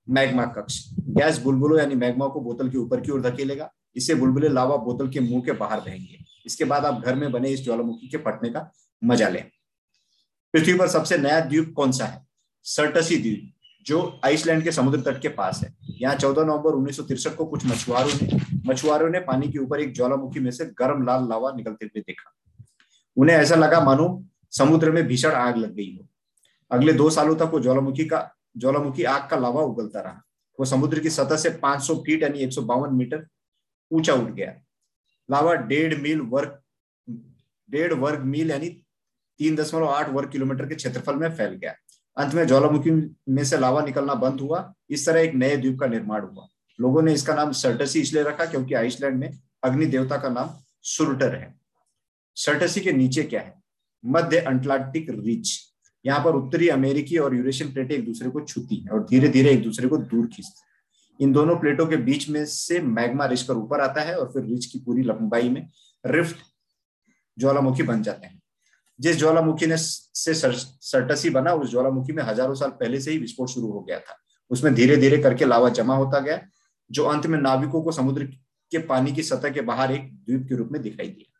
मैग्मा कक्ष। गैस बुलबुलों यानी मैग्मा को बोतल के ऊपर की ओर धकेलेगा। इससे बुलबुले लावा बोतल के मुँह के बाहर बहेंगे। इसके बाद आप घर में बने इस ज्वालामुखी के फटने का मज़ा लें। पृथ्वी पर सबसे नया द्वीप कौन सा है? सर्टसी द्वीप, जो आइसलैंड के समुद्र तट के पास है। यहाँ चौदह नवंबर उन्नीस को कुछ मछुआरों ने मछुआरों ने पानी के ऊपर एक ज्वालामुखी में से गर्म लाल लावा निकलते हुए देखा। उन्हें ऐसा लगा, मानो समुद्र में भीषण आग लग गई हो। अगले दो सालों तक वो ज्वालामुखी का, ज्वालामुखी आग का लावा उगलता रहा। वो समुद्र की सतह से 500 फीट यानी एक मीटर ऊँचा उठ गया। लावा डेढ़ मील वर्ग, डेढ़ वर्ग मील यानी तीन दशमलव आठ वर्ग किलोमीटर के क्षेत्रफल में फैल गया। अंत में ज्वालामुखी में से लावा निकलना बंद हुआ। इस तरह एक नए द्वीप का निर्माण हुआ। लोगों ने इसका नाम सर्टसी इसलिए रखा क्योंकि आइसलैंड में अग्नि देवता का नाम सुरटर है। सर्टसी के नीचे क्या है? मध्य अंटलांटिक रिच। यहाँ पर उत्तरी अमेरिकी और यूरेशियन प्लेटें एक दूसरे को छूती है और धीरे धीरे एक दूसरे को दूर खींचती इन दोनों प्लेटों के बीच में से मैग्मा रिच कर ऊपर आता है और फिर रिच की पूरी लंबाई में रिफ्ट ज्वालामुखी बन जाते हैं। जिस ज्वालामुखी ने से सर्टसी बना, उस ज्वालामुखी में हज़ारों साल पहले से ही विस्फोट शुरू हो गया था। उसमें धीरे धीरे करके लावा जमा होता गया, जो अंत में नाविकों को समुद्र के पानी की सतह के बाहर एक द्वीप के रूप में दिखाई दिया।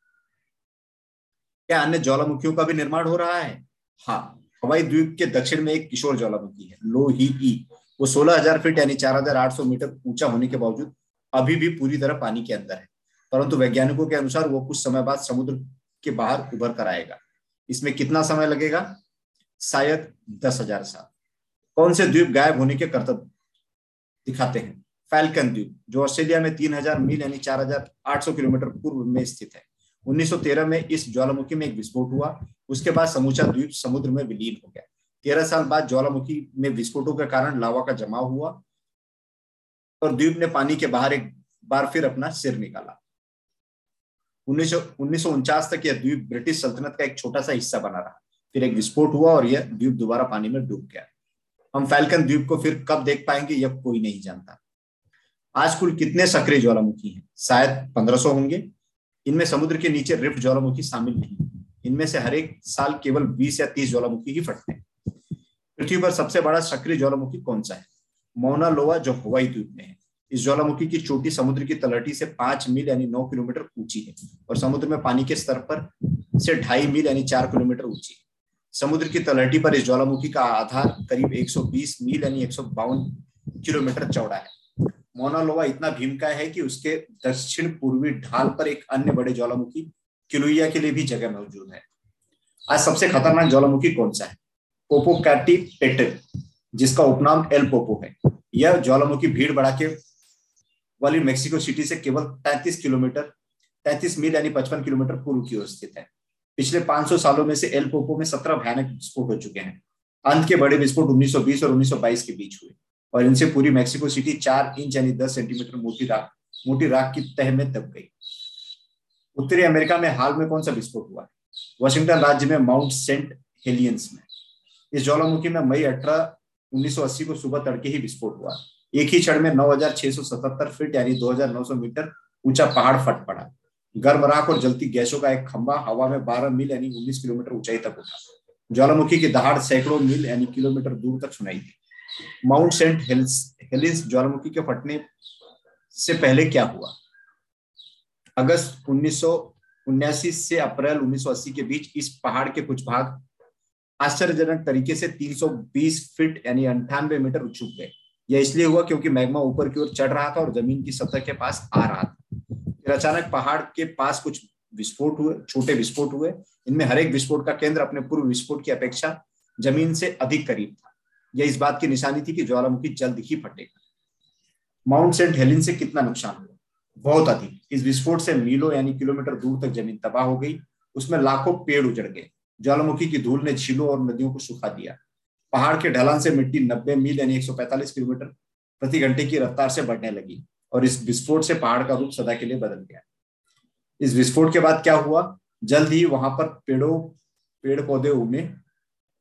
क्या अन्य ज्वालामुखियों का भी निर्माण हो रहा है? हाँ हवाई द्वीप के दक्षिण में एक किशोर ज्वालामुखी है लो ही ई। वो 16,000 फीट यानी 4,800 मीटर ऊँचा होने के बावजूद अभी भी पूरी तरह पानी के अंदर है। परंतु वैज्ञानिकों के अनुसार वो कुछ समय बाद समुद्र के बाहर उभर कर आएगा। इसमें कितना समय लगेगा? शायद दस हज़ार साल। कौन से द्वीप गायब होने के कर्तव्य दिखाते हैं? फैल्कन द्वीप जो ऑस्ट्रेलिया में तीन हज़ार मील यानी चार हज़ार आठ सौ किलोमीटर पूर्व में स्थित है। 1913 में इस ज्वालामुखी में एक विस्फोट हुआ। उसके बाद समूचा द्वीप समुद्र में विलीन हो गया। तेरह साल बाद ज्वालामुखी में विस्फोटों के कारण लावा का जमाव हुआ और द्वीप ने पानी के बाहर एक बार फिर अपना सिर निकाला। उन्नीस तक यह द्वीप ब्रिटिश सल्तनत का एक छोटा सा हिस्सा बना रहा। फिर एक विस्फोट हुआ और यह द्वीप दोबारा पानी में डूब गया। हम फैल्कन द्वीप को फिर कब देख पाएँगे, यह कोई नहीं जानता। आज कुल कितने सक्रिय ज्वालामुखी हैं? शायद 1500 होंगे। इनमें समुद्र के नीचे रिफ्ट ज्वालामुखी शामिल नहीं इनमें से हर एक साल केवल 20 या 30 ज्वालामुखी ही फटते हैं। पृथ्वी पर सबसे बड़ा सक्रिय ज्वालामुखी कौन सा है? मोना लोवा जो हवाई द्वीप में है। इस ज्वालामुखी की चोटी समुद्र की तलहटी से पाँच मील यानी नौ किलोमीटर ऊँची है और समुद्र में पानी के स्तर पर से ढाई मील यानी चार किलोमीटर ऊँची है। समुद्र की तलहटी पर इस ज्वालामुखी का आधार करीब 120 मील यानी एक सौ बावन किलोमीटर चौड़ा है। मोनालोवा इतना भीमकाय है कि उसके दक्षिण पूर्वी ढाल पर एक अन्य बड़े ज्वालामुखी किलुइया के लिए भी जगह मौजूद है। आज सबसे खतरनाक ज्वालामुखी कौन सा है? पोपोकैटी पेटर जिसका उपनाम एल पोपो है। यह ज्वालामुखी भीड़ बढ़ा के वाली मेक्सिको सिटी से केवल 33 किलोमीटर 33 मील यानी 55 किलोमीटर पूर्व की ओर स्थित है। पिछले 500 सालों में से एल पोपो में 17 भयानक विस्फोट हो चुके हैं। अंत के बड़े विस्फोट 1920 और 1922 के बीच हुए। और इनसे पूरी मेक्सिको सिटी चार इंच यानी दस सेंटीमीटर मोटी राख मोटी राख की तह में दब गई। उत्तरी अमेरिका में हाल में कौन सा विस्फोट हुआ? है वॉशिंगटन राज्य में माउंट सेंट हेलियंस में। इस ज्वालामुखी में मई अठारह, उन्नीस को सुबह तड़के ही विस्फोट हुआ। एक ही क्षण में नौ हज़ार छह सौ सतहत्तर फीट यानी 2900 मीटर ऊँचा पहाड़ फट पड़ा। गर्म राख और जलती गैसों का एक खंभा हवा में 12 मील यानी 19 किलोमीटर ऊंचाई तक उठा। ज्वालामुखी की दहाड़ सैकड़ों मील यानी किलोमीटर दूर तक सुनाई दी। माउंट सेंट हिल्स, हिलिस ज्वालामुखी के फटने से पहले क्या हुआ? अगस्त उन्नीस से अप्रैल 1980 के बीच इस पहाड़ के कुछ भाग आश्चर्यजनक तरीके से 320 फीट, यानी अंठानवे मीटर झुक गए। यह इसलिए हुआ क्योंकि मैग्मा ऊपर की ओर चढ़ रहा था और ज़मीन की सतह के पास आ रहा था। फिर अचानक पहाड़ के पास कुछ विस्फोट हुए, छोटे विस्फोट हुए। इनमें हर एक विस्फोट का केंद्र अपने पूर्व विस्फोट की अपेक्षा ज़मीन से अधिक करीब था। यह इस बात की निशानी थी कि ज्वालामुखी जल्द ही फटेगा। माउंट सेंट हेलिन से कितना नुकसान हुआ? बहुत अधिक। इस विस्फोट से मीलों यानी किलोमीटर दूर तक ज़मीन तबाह हो गई। उसमें लाखों पेड़ उजड़ गए। ज्वालामुखी की धूल ने झीलों और नदियों को सुखा दिया। पहाड़ के ढलान से मिट्टी 90 मील यानी 145 किलोमीटर प्रति घंटे की रफ्तार से बढ़ने लगी और इस विस्फोट से पहाड़ का रूप सदा के लिए बदल गया। इस विस्फोट के बाद क्या हुआ? जल्द ही वहाँ पर पेड़ों, पेड़ पौधे उगने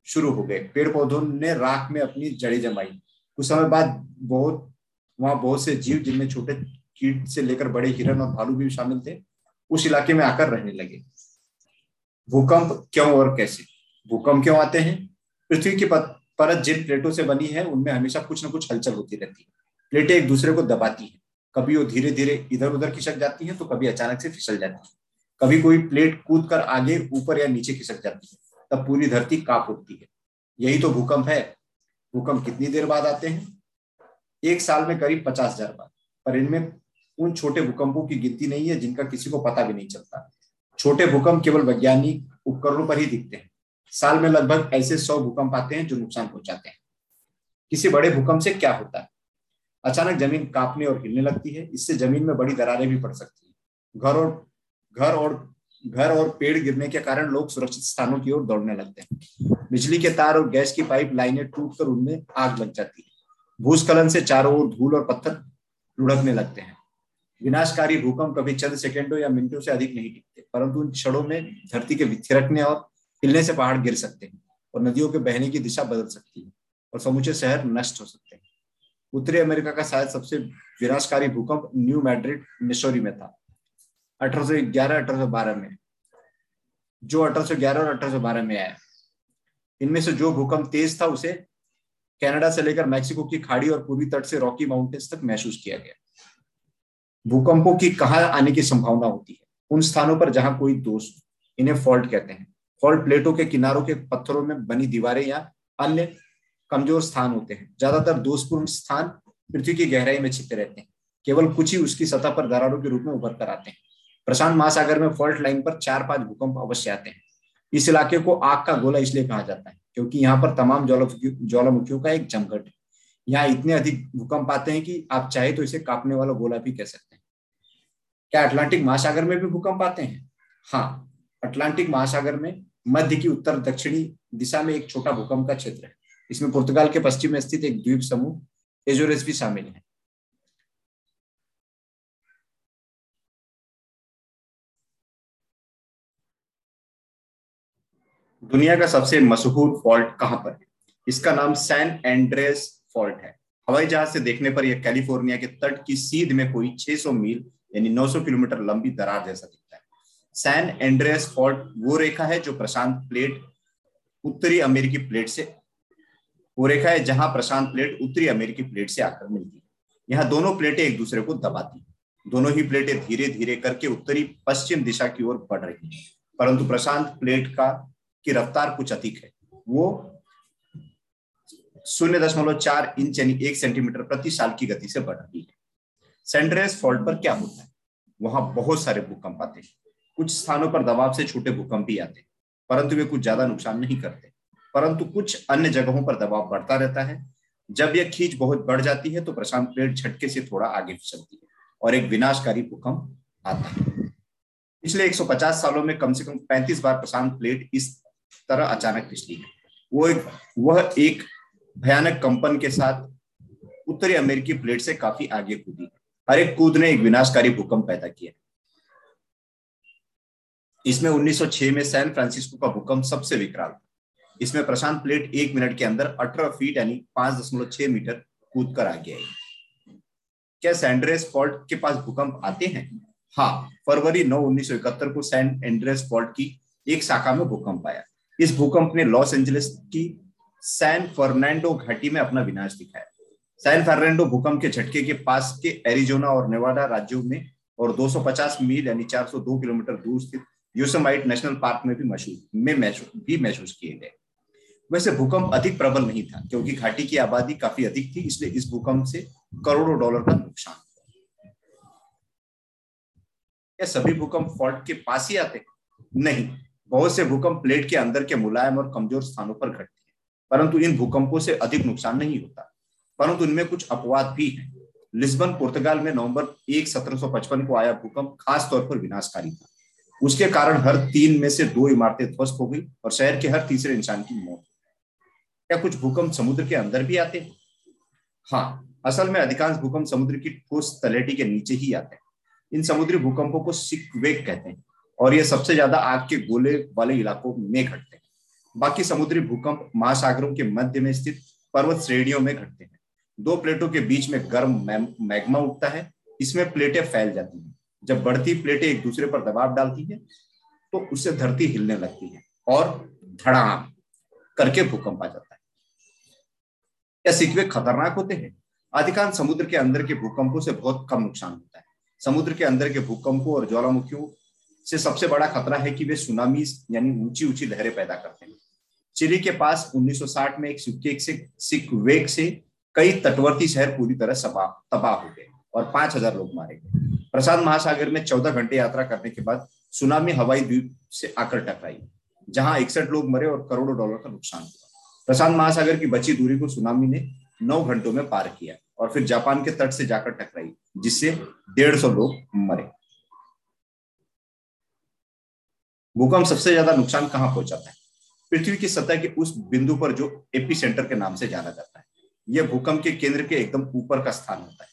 शुरू हो गए। पेड़ पौधों ने राख में अपनी जड़ी जमाई। कुछ समय बाद बहुत, वहाँ बहुत से जीव, जिनमें छोटे कीट से लेकर बड़े हिरन और भालू भी शामिल थे, उस इलाके में आकर रहने लगे। भूकंप क्यों और कैसे? भूकंप क्यों आते हैं? पृथ्वी की परत जिन प्लेटों से बनी है, उनमें हमेशा कुछ न कुछ हलचल होती रहती है। प्लेटें एक दूसरे को दबाती है। कभी वो धीरे धीरे इधर उधर खिसक जाती है तो कभी अचानक से फिसल जाती है। कभी कोई प्लेट कूद कर आगे, ऊपर या नीचे खिसक जाती है। तब पूरी धरती काँप उठती है। यही तो भूकंप है। भूकंप कितनी देर बाद आते हैं? एक साल में करीब पचास हज़ार बार। पर इनमें उन छोटे भूकंपों की गिनती नहीं है, जिनका किसी को पता भी नहीं चलता। छोटे भूकंप केवल वैज्ञानिक उपकरणों पर ही दिखते हैं। साल में लगभग ऐसे सौ भूकंप आते हैं जो नुकसान पहुंचाते हैं। किसी बड़े भूकंप से क्या होता है? अचानक ज़मीन कांपने और हिलने लगती है। इससे ज़मीन में बड़ी दरारें भी पड़ सकती है। घर और घर और घर और पेड़ गिरने के कारण लोग सुरक्षित स्थानों की ओर दौड़ने लगते हैं। बिजली के तार और गैस की पाइप लाइनें टूट कर उनमें आग लग जाती है। भूस्खलन से चारों ओर धूल और पत्थर लुढ़कने लगते हैं। विनाशकारी भूकंप कभी चंद सेकेंडों या मिनटों से अधिक नहीं टिकते, परंतु उन क्षणों में धरती के थिरकने और हिलने से पहाड़ गिर सकते हैं और नदियों के बहने की दिशा बदल सकती है और समूचे शहर नष्ट हो सकते हैं। उत्तरी अमेरिका का शायद सबसे विनाशकारी भूकंप न्यू मैड्रिड मिशोरी में था। अठारह सौ ग्यारह, अठारह सौ बारह में। जो अठारह सौ ग्यारह और अठारह सौ बारह में आया। इनमें से जो भूकंप तेज था, उसे कनाडा से लेकर मैक्सिको की खाड़ी और पूर्वी तट से रॉकी माउंटेन्स तक महसूस किया गया। भूकंपों की कहा आने की संभावना होती है? उन स्थानों पर जहाँ कोई दोष इन्हें फॉल्ट कहते हैं। फॉल्ट प्लेटों के किनारों के पत्थरों में बनी दीवारें या अन्य कमज़ोर स्थान होते हैं। ज़्यादातर दोषपूर्ण स्थान पृथ्वी की गहराई में छिपे रहते हैं। केवल कुछ ही उसकी सतह पर दरारों के रूप में उभर कर आते हैं। प्रशांत महासागर में फॉल्ट लाइन पर चार पाँच भूकंप अवश्य आते हैं। इस इलाके को आग का गोला इसलिए कहा जाता है क्योंकि यहाँ पर तमाम ज्वालामुखियों का एक जमघट है। यहाँ इतने अधिक भूकंप आते हैं कि आप चाहे तो इसे कांपने वाला गोला भी कह सकते हैं। क्या अटलांटिक महासागर में भी भूकंप आते हैं? हाँ अटलांटिक महासागर में मध्य की उत्तर दक्षिणी दिशा में एक छोटा भूकंप का क्षेत्र है। इसमें पुर्तगाल के पश्चिम में स्थित एक द्वीप समूह एजोरेस भी शामिल है। दुनिया का सबसे मशहूर फॉल्ट कहाँ पर है? इसका नाम सैन एंड्रेस फॉल्ट है। हवाई जहाज़ से देखने पर यह कैलिफ़ोर्निया के तट की सीध में कोई 600 मील, यानी 900 किलोमीटर लंबी दरार जैसा दिखता है। सैन एंड्रेस फॉल्ट वो रेखा है जो प्रशांत प्लेट उत्तरी अमेरिकी प्लेट से, वो रेखा है जहाँ प्रशांत प्लेट उत्तरी अमेरिकी प्लेट से आकर मिलती है। यहाँ दोनों प्लेटें एक दूसरे को दबाती है। दोनों ही प्लेटें धीरे धीरे करके उत्तरी पश्चिम दिशा की ओर बढ़ रही है। परंतु प्रशांत प्लेट का की रफ्तार कुछ अधिक है। वो शून्य दशमलव चार इंच यानी एक सेंटीमीटर प्रति साल की गति से बढ़ रही है। सेंट्रेस फॉल्ट पर क्या होता है? वहाँ बहुत सारे भूकंप आते हैं। कुछ स्थानों पर दबाव से छोटे भूकंप भी आते हैं, परंतु वे कुछ ज़्यादा नुकसान नहीं करते। परंतु कुछ अन्य जगहों पर दबाव बढ़ता रहता है। जब यह खींच बहुत बढ़ जाती है तो प्रशांत प्लेट झटके से थोड़ा आगे फिसलती है और एक विनाशकारी भूकंप आता है। पिछले 150 सालों में कम से कम 35 बार प्रशांत प्लेट इस तरह अचानक पिछली। वो एक, वह एक भयानक कंपन के साथ उत्तरी अमेरिकी प्लेट से काफ़ी आगे कूदी। हर एक कूद ने एक विनाशकारी भूकंप पैदा किया। इसमें 1906 में सैन फ्रांसिस्को का भूकंप सबसे विकराल था। इसमें प्रशांत प्लेट एक मिनट के अंदर अठारह फीट यानी पाँच दशमलव छह मीटर कूद कर आगे आई क्या सैंड्रेस फॉल्ट के पास भूकंप आते हैं? हाँ फरवरी नौ, उन्नीस को सैन एंड्रेस फॉल्ट की एक शाखा में भूकंप आया। इस भूकंप ने लॉस एंजलिस की सैन फर्नांडो घाटी में अपना विनाश दिखाया। सैन फर्नांडो भूकंप के झटके के पास के एरिजोना और नेवाडा राज्यों में और 250 मील यानी 402 किलोमीटर दूर स्थित यूसमाइट नेशनल पार्क में भी मशहूर, में भी महसूस किए गए। वैसे भूकंप अधिक प्रबल नहीं था, क्योंकि घाटी की आबादी काफ़ी अधिक थी, इसलिए इस भूकंप से करोड़ों डॉलर का नुकसान क्या सभी भूकंप फॉल्ट के पास ही आते? नहीं। बहुत से भूकंप प्लेट के अंदर के मुलायम और कमज़ोर स्थानों पर घटते हैं, परंतु इन भूकंपों से अधिक नुकसान नहीं होता, परंतु इनमें कुछ अपवाद भी हैं। लिस्बन, पुर्तगाल में नवंबर एक, सत्रह को आया भूकंप खास तौर पर विनाशकारी था। उसके कारण हर तीन में से दो इमारतें ध्वस्त हो गई और शहर के हर तीसरे इंसान की मौत क्या कुछ भूकंप समुद्र के अंदर भी आते हैं? हाँ असल में अधिकांश भूकंप समुद्र की ठोस तलेटी के नीचे ही आते हैं। इन समुद्री भूकंपों को सिक्वेक कहते हैं। और ये सबसे ज़्यादा आग के गोले वाले इलाकों में घटते हैं। बाकी समुद्री भूकंप महासागरों के मध्य में स्थित पर्वत श्रेणियों में घटते हैं। दो प्लेटों के बीच में गर्म मैग्मा उठता है, इसमें प्लेटें फैल जाती हैं। जब बढ़ती प्लेटें एक दूसरे पर दबाव डालती हैं तो उससे धरती हिलने लगती है और धड़ाम करके भूकंप आ जाता है। क्या सिक्वे खतरनाक होते हैं। अधिकांश समुद्र के अंदर के भूकंपों से बहुत कम नुकसान होता है। समुद्र के अंदर के भूकंपों और ज्वालामुखियों से सबसे बड़ा खतरा है कि वे सुनामी यानी ऊँची ऊँची लहरें पैदा करते हैं। चिली के पास 1960 में एक सिक्के से, सिक्वेक से कई तटवर्ती शहर पूरी तरह तबाह हो गए और पाँच हज़ार लोग मारे गए। प्रशांत महासागर में चौदह घंटे यात्रा करने के बाद सुनामी हवाई द्वीप से आकर टकराई, जहाँ इकसठ लोग मरे और करोड़ों डॉलर का नुकसान हुआ। प्रशांत महासागर की बची दूरी को सुनामी ने नौ घंटों में पार किया और फिर जापान के तट से जाकर टकराई, जिससे डेढ़ सौ लोग मरे। भूकंप सबसे ज़्यादा नुकसान कहाँ पहुंचाता है? पृथ्वी की सतह के उस बिंदु पर जो एपी सेंटर के नाम से जाना जाता है। यह भूकंप के केंद्र के एकदम ऊपर का स्थान होता है।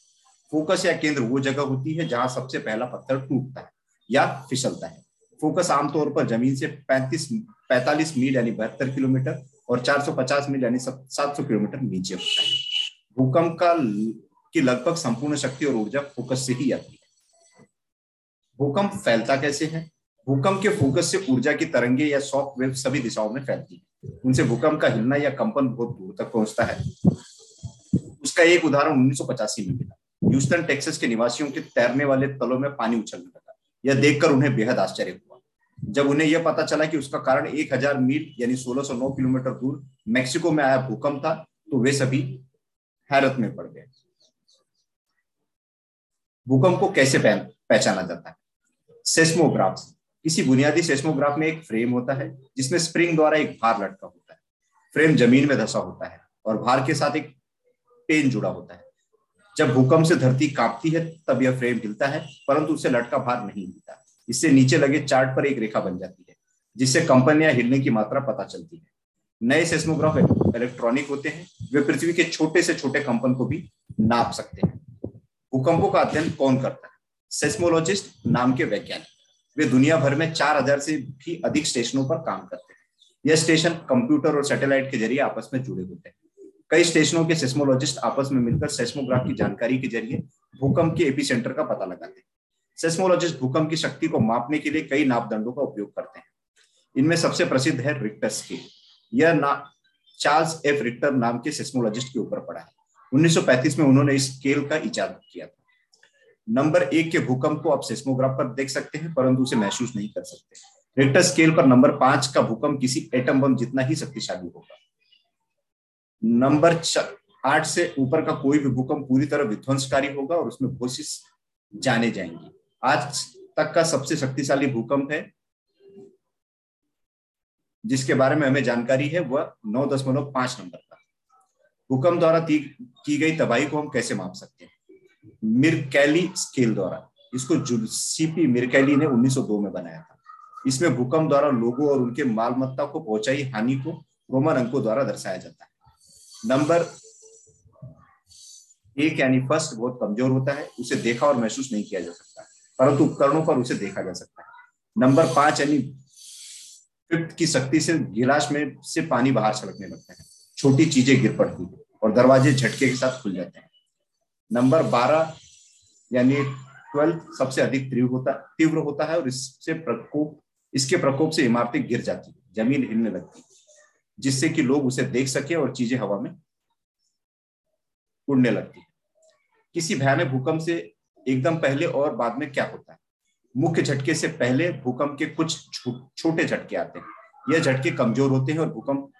फोकस या केंद्र वो जगह होती है जहाँ सबसे पहला पत्थर टूटता है या फिसलता है। फोकस आमतौर पर ज़मीन से 35 45 मील यानी बहत्तर किलोमीटर और 450 मील यानी 700 किलोमीटर नीचे होता है। भूकंप का की लगभग संपूर्ण शक्ति और ऊर्जा फोकस से ही आती है। भूकंप फैलता कैसे है? भूकंप के फोकस से ऊर्जा की तरंगे या सॉफ्ट वेव सभी दिशाओं में फैलती है। उनसे भूकंप का हिलना या कंपन बहुत दूर तक पहुँचता है। उसका एक उदाहरण उन्नीस में मिला। ह्यूस्टन टेक्सास के निवासियों के तैरने वाले तलों में पानी उछलने लगा। यह देखकर उन्हें बेहद आश्चर्य हुआ। जब उन्हें यह पता चला कि उसका कारण एक हज़ार मील यानी 1609 किलोमीटर दूर मैक्सिको में आया भूकंप था तो वे सभी हैरत में पड़ गए। भूकंप को कैसे पहचाना जाता है? सेस्मोग्राफ किसी बुनियादी सेस्मोग्राफ में एक फ्रेम होता है, जिसमें स्प्रिंग द्वारा एक भार लटका होता है। फ्रेम ज़मीन में धसा होता है और भार के साथ एक पेन जुड़ा होता है। जब भूकंप से धरती कांपती है, तब यह फ्रेम हिलता है, परंतु उसे लटका भार नहीं हिलता। इससे नीचे लगे चार्ट पर एक रेखा बन जाती है, जिससे कंपन या हिलने की मात्रा पता चलती है। नए सेस्मोग्राफ इलेक्ट्रॉनिक होते हैं, वे पृथ्वी के छोटे से छोटे कंपन को भी नाप सकते हैं। भूकंपों का अध्ययन कौन करता है? सेस्मोलॉजिस्ट नाम के वैज्ञानिक। वे दुनिया भर में चार हज़ार से भी अधिक स्टेशनों पर काम करते हैं। यह स्टेशन कंप्यूटर और सैटेलाइट के ज़रिए आपस में जुड़े होते हैं। कई स्टेशनों के सेस्मोलॉजिस्ट आपस में मिलकर सेस्मोग्राफ की जानकारी के ज़रिए भूकंप के एपिसेंटर का पता लगाते हैं। सेस्मोलॉजिस्ट भूकंप की शक्ति को मापने के लिए कई नापदंडों का उपयोग करते हैं। इनमें सबसे प्रसिद्ध है रिक्टर स्केल यह ना, चार्ल्स एफ़ रिक्टर नाम के सेस्मोलॉजिस्ट के ऊपर पड़ा है। 1935 में उन्होंने इस स्केल का इजाद किया था। नंबर एक के भूकंप को आप सेस्मोग्राफ पर देख सकते हैं, परंतु उसे महसूस नहीं कर सकते। रिक्टर स्केल पर नंबर पाँच का भूकंप किसी एटम बम जितना ही शक्तिशाली होगा। नंबर आठ से ऊपर का कोई भी भूकंप पूरी तरह विध्वंसकारी होगा और उसमें कोशिश जाने जाएँगी। आज तक का सबसे शक्तिशाली भूकंप है, जिसके बारे में हमें जानकारी है, वह नौ दशमलव पाँच नंबर का। भूकंप द्वारा की गई तबाही को हम कैसे माप सकते हैं? मिरकैली स्केल द्वारा, इसको सीपी मिरकैली ने 1902 में बनाया था। इसमें भूकंप द्वारा लोगों और उनके मालमत्ता को पहुंचाई, हानि को रोमन अंकों द्वारा दर्शाया जाता है। नंबर एक यानी फ़र्स्ट बहुत कमज़ोर होता है, उसे देखा और महसूस नहीं किया जा सकता, परंतु उपकरणों पर उसे देखा जा सकता है। नंबर पाँच यानी फिफ्थ की शक्ति से गिलास में से पानी बाहर छलकने लगता है। छोटी चीज़ें गिर पड़ती है और दरवाजे झटके के साथ खुल जाते हैं। नंबर बारह, यानी ट्वेल्थ सबसे अधिक तीव्र होता तीव्र होता है और इससे प्रकोप, इसके प्रकोप से इमारतें गिर जाती है, ज़मीन हिलने लगती है, जिससे कि लोग उसे देख सके और चीज़ें हवा में उड़ने लगती है। किसी भयानक भूकंप से एकदम पहले और बाद में क्या होता है? मुख्य झटके से पहले भूकंप के कुछ छोटे झटके आते हैं। यह झटके कमज़ोर होते हैं और भूकंप,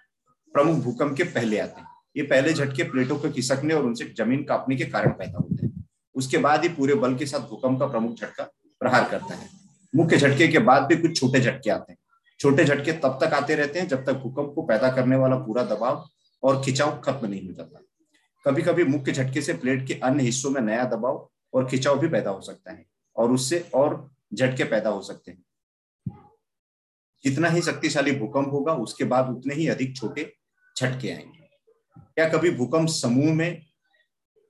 प्रमुख भूकंप के पहले आते हैं। ये पहले झटके प्लेटों को खिसकने और उनसे ज़मीन कांपने के कारण पैदा होते हैं। उसके बाद ही पूरे बल के साथ भूकंप का प्रमुख झटका प्रहार करता है। मुख्य झटके के बाद भी कुछ छोटे झटके आते हैं। छोटे झटके तब तक आते रहते हैं जब तक भूकंप को पैदा करने वाला पूरा दबाव और खिंचाव खत्म नहीं हो जाता। कभी कभी मुख्य झटके से प्लेट के अन्य हिस्सों में नया दबाव और खिंचाव भी पैदा हो सकता है और उससे और झटके पैदा हो सकते हैं। जितना ही शक्तिशाली भूकंप होगा, उसके बाद उतने ही अधिक छोटे झटके आएँगे। क्या कभी भूकंप समूह में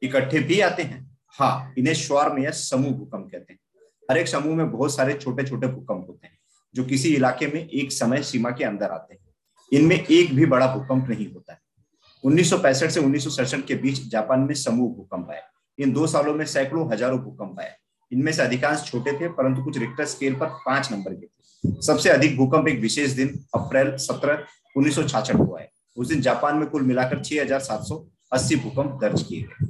इकट्ठे भी आते हैं? हाँ इन्हें श्वार में या समूह भूकंप कहते हैं। हर एक समूह में बहुत सारे छोटे छोटे भूकंप होते हैं, जो किसी इलाके में एक समय सीमा के अंदर आते हैं। इनमें एक भी बड़ा भूकंप नहीं होता है। उन्नीस सौ पैंसठ से उन्नीस सौ सड़सठ के बीच जापान में समूह भूकंप आए इन दो सालों में सैकड़ों हज़ारों भूकंप आए। इनमें से अधिकांश छोटे थे, परंतु कुछ रिक्टर स्केल पर पाँच नंबर के थे। सबसे अधिक भूकंप एक विशेष दिन, अप्रैल सत्रह, उन्नीस को आए उस दिन जापान में कुल मिलाकर छह हज़ार सात सौ अस्सी भूकंप दर्ज किए गए।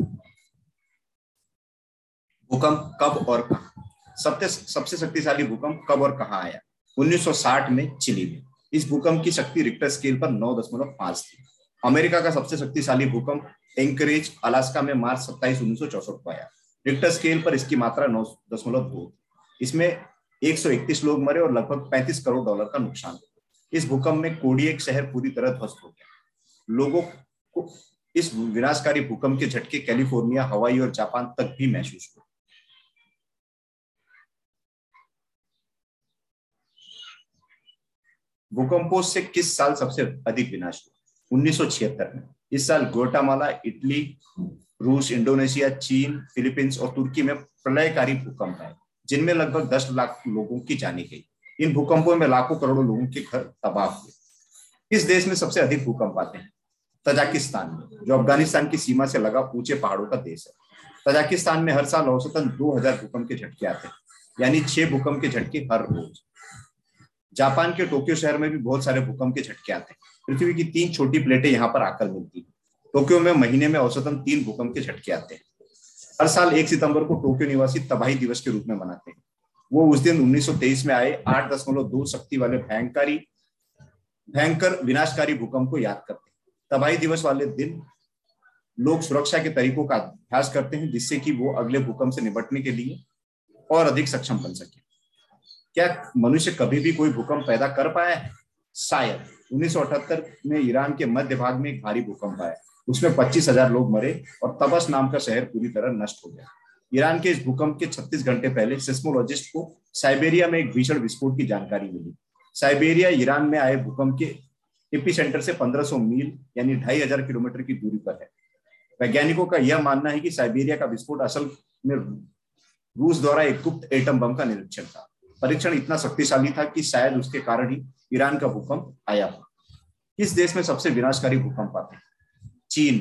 भूकंप कब और कहा? सबसे सबसे शक्तिशाली भूकंप कब और कहा आया? 1960 में चिली में। इस भूकंप की शक्ति रिक्टर स्केल पर नौ दशमलव पाँच थी। अमेरिका का सबसे शक्तिशाली भूकंप एंकरेज अलास्का में मार्च सत्ताईस, उन्नीस सौ चौसठ को आया। रिक्टर स्केल पर इसकी मात्रा नौ दशमलव दो इसमें 131 लोग मरे और लगभग 35 करोड़ डॉलर का नुकसान हुआ। इस भूकंप में कोडिएक शहर पूरी तरह ध्वस्त हो गया। लोगों को इस विनाशकारी भूकंप के झटके कैलिफ़ोर्निया, हवाई और जापान तक भी महसूस हुए। भूकंपों से किस साल सबसे अधिक विनाश हुआ? उन्नीस सौ छिहत्तर में। इस साल गोटामाला इटली, रूस, इंडोनेशिया, चीन, फिलीपींस और तुर्की में प्रलयकारी भूकंप आए, जिनमें लगभग दस लाख लोगों की जानी गई। इन भूकंपों में लाखों करोड़ों लोगों के घर तबाह हुए। इस देश में सबसे अधिक भूकंप आते हैं? तजाकिस्तान में, जो अफ़गानिस्तान की सीमा से लगा ऊँचे पहाड़ों का देश है। तजाकिस्तान में हर साल औसतन 2000 भूकंप के झटके आते हैं, यानी छह भूकंप के झटके हर रोज। जापान के टोक्यो शहर में भी बहुत सारे भूकंप के झटके आते हैं। पृथ्वी की तीन छोटी प्लेटें यहाँ पर आकर मिलती है। टोक्यो में महीने में औसतन तीन भूकंप के झटके आते हैं। हर साल एक सितंबर को टोक्यो निवासी तबाही दिवस के रूप में मनाते हैं। वो उस दिन 1923 में आए, आठ दशमलव दो शक्ति वाले भयंकारी भयंकर विनाशकारी भूकंप को याद करते हैं। तबाही दिवस वाले दिन लोग सुरक्षा के तरीकों का अभ्यास करते हैं, जिससे कि वो अगले भूकंप से निपटने के लिए और अधिक सक्षम बन सके। क्या मनुष्य कभी भी कोई भूकंप पैदा कर पाया है? शायद। उन्नीस सौ अठहत्तर में ईरान के मध्य भाग में एक भारी भूकंप आया। उसमें पच्चीस हज़ार लोग मरे और तबस नाम का शहर पूरी तरह नष्ट हो गया। ईरान के इस भूकंप के 36 घंटे पहले सिस्मोलॉजिस्ट को साइबेरिया में एक भीषण विस्फोट की जानकारी मिली। साइबेरिया, ईरान में आए भूकंप के एपी सेंटर से 1500 मील, यानी ढाई हज़ार किलोमीटर की दूरी पर है। वैज्ञानिकों का यह मानना है कि साइबेरिया का विस्फोट असल में रूस द्वारा एक गुप्त एटम बम का निरीक्षण था। परीक्षण इतना शक्तिशाली था कि शायद उसके कारण ही ईरान का भूकंप आया किस देश में सबसे विनाशकारी भूकंप आते हैं। चीन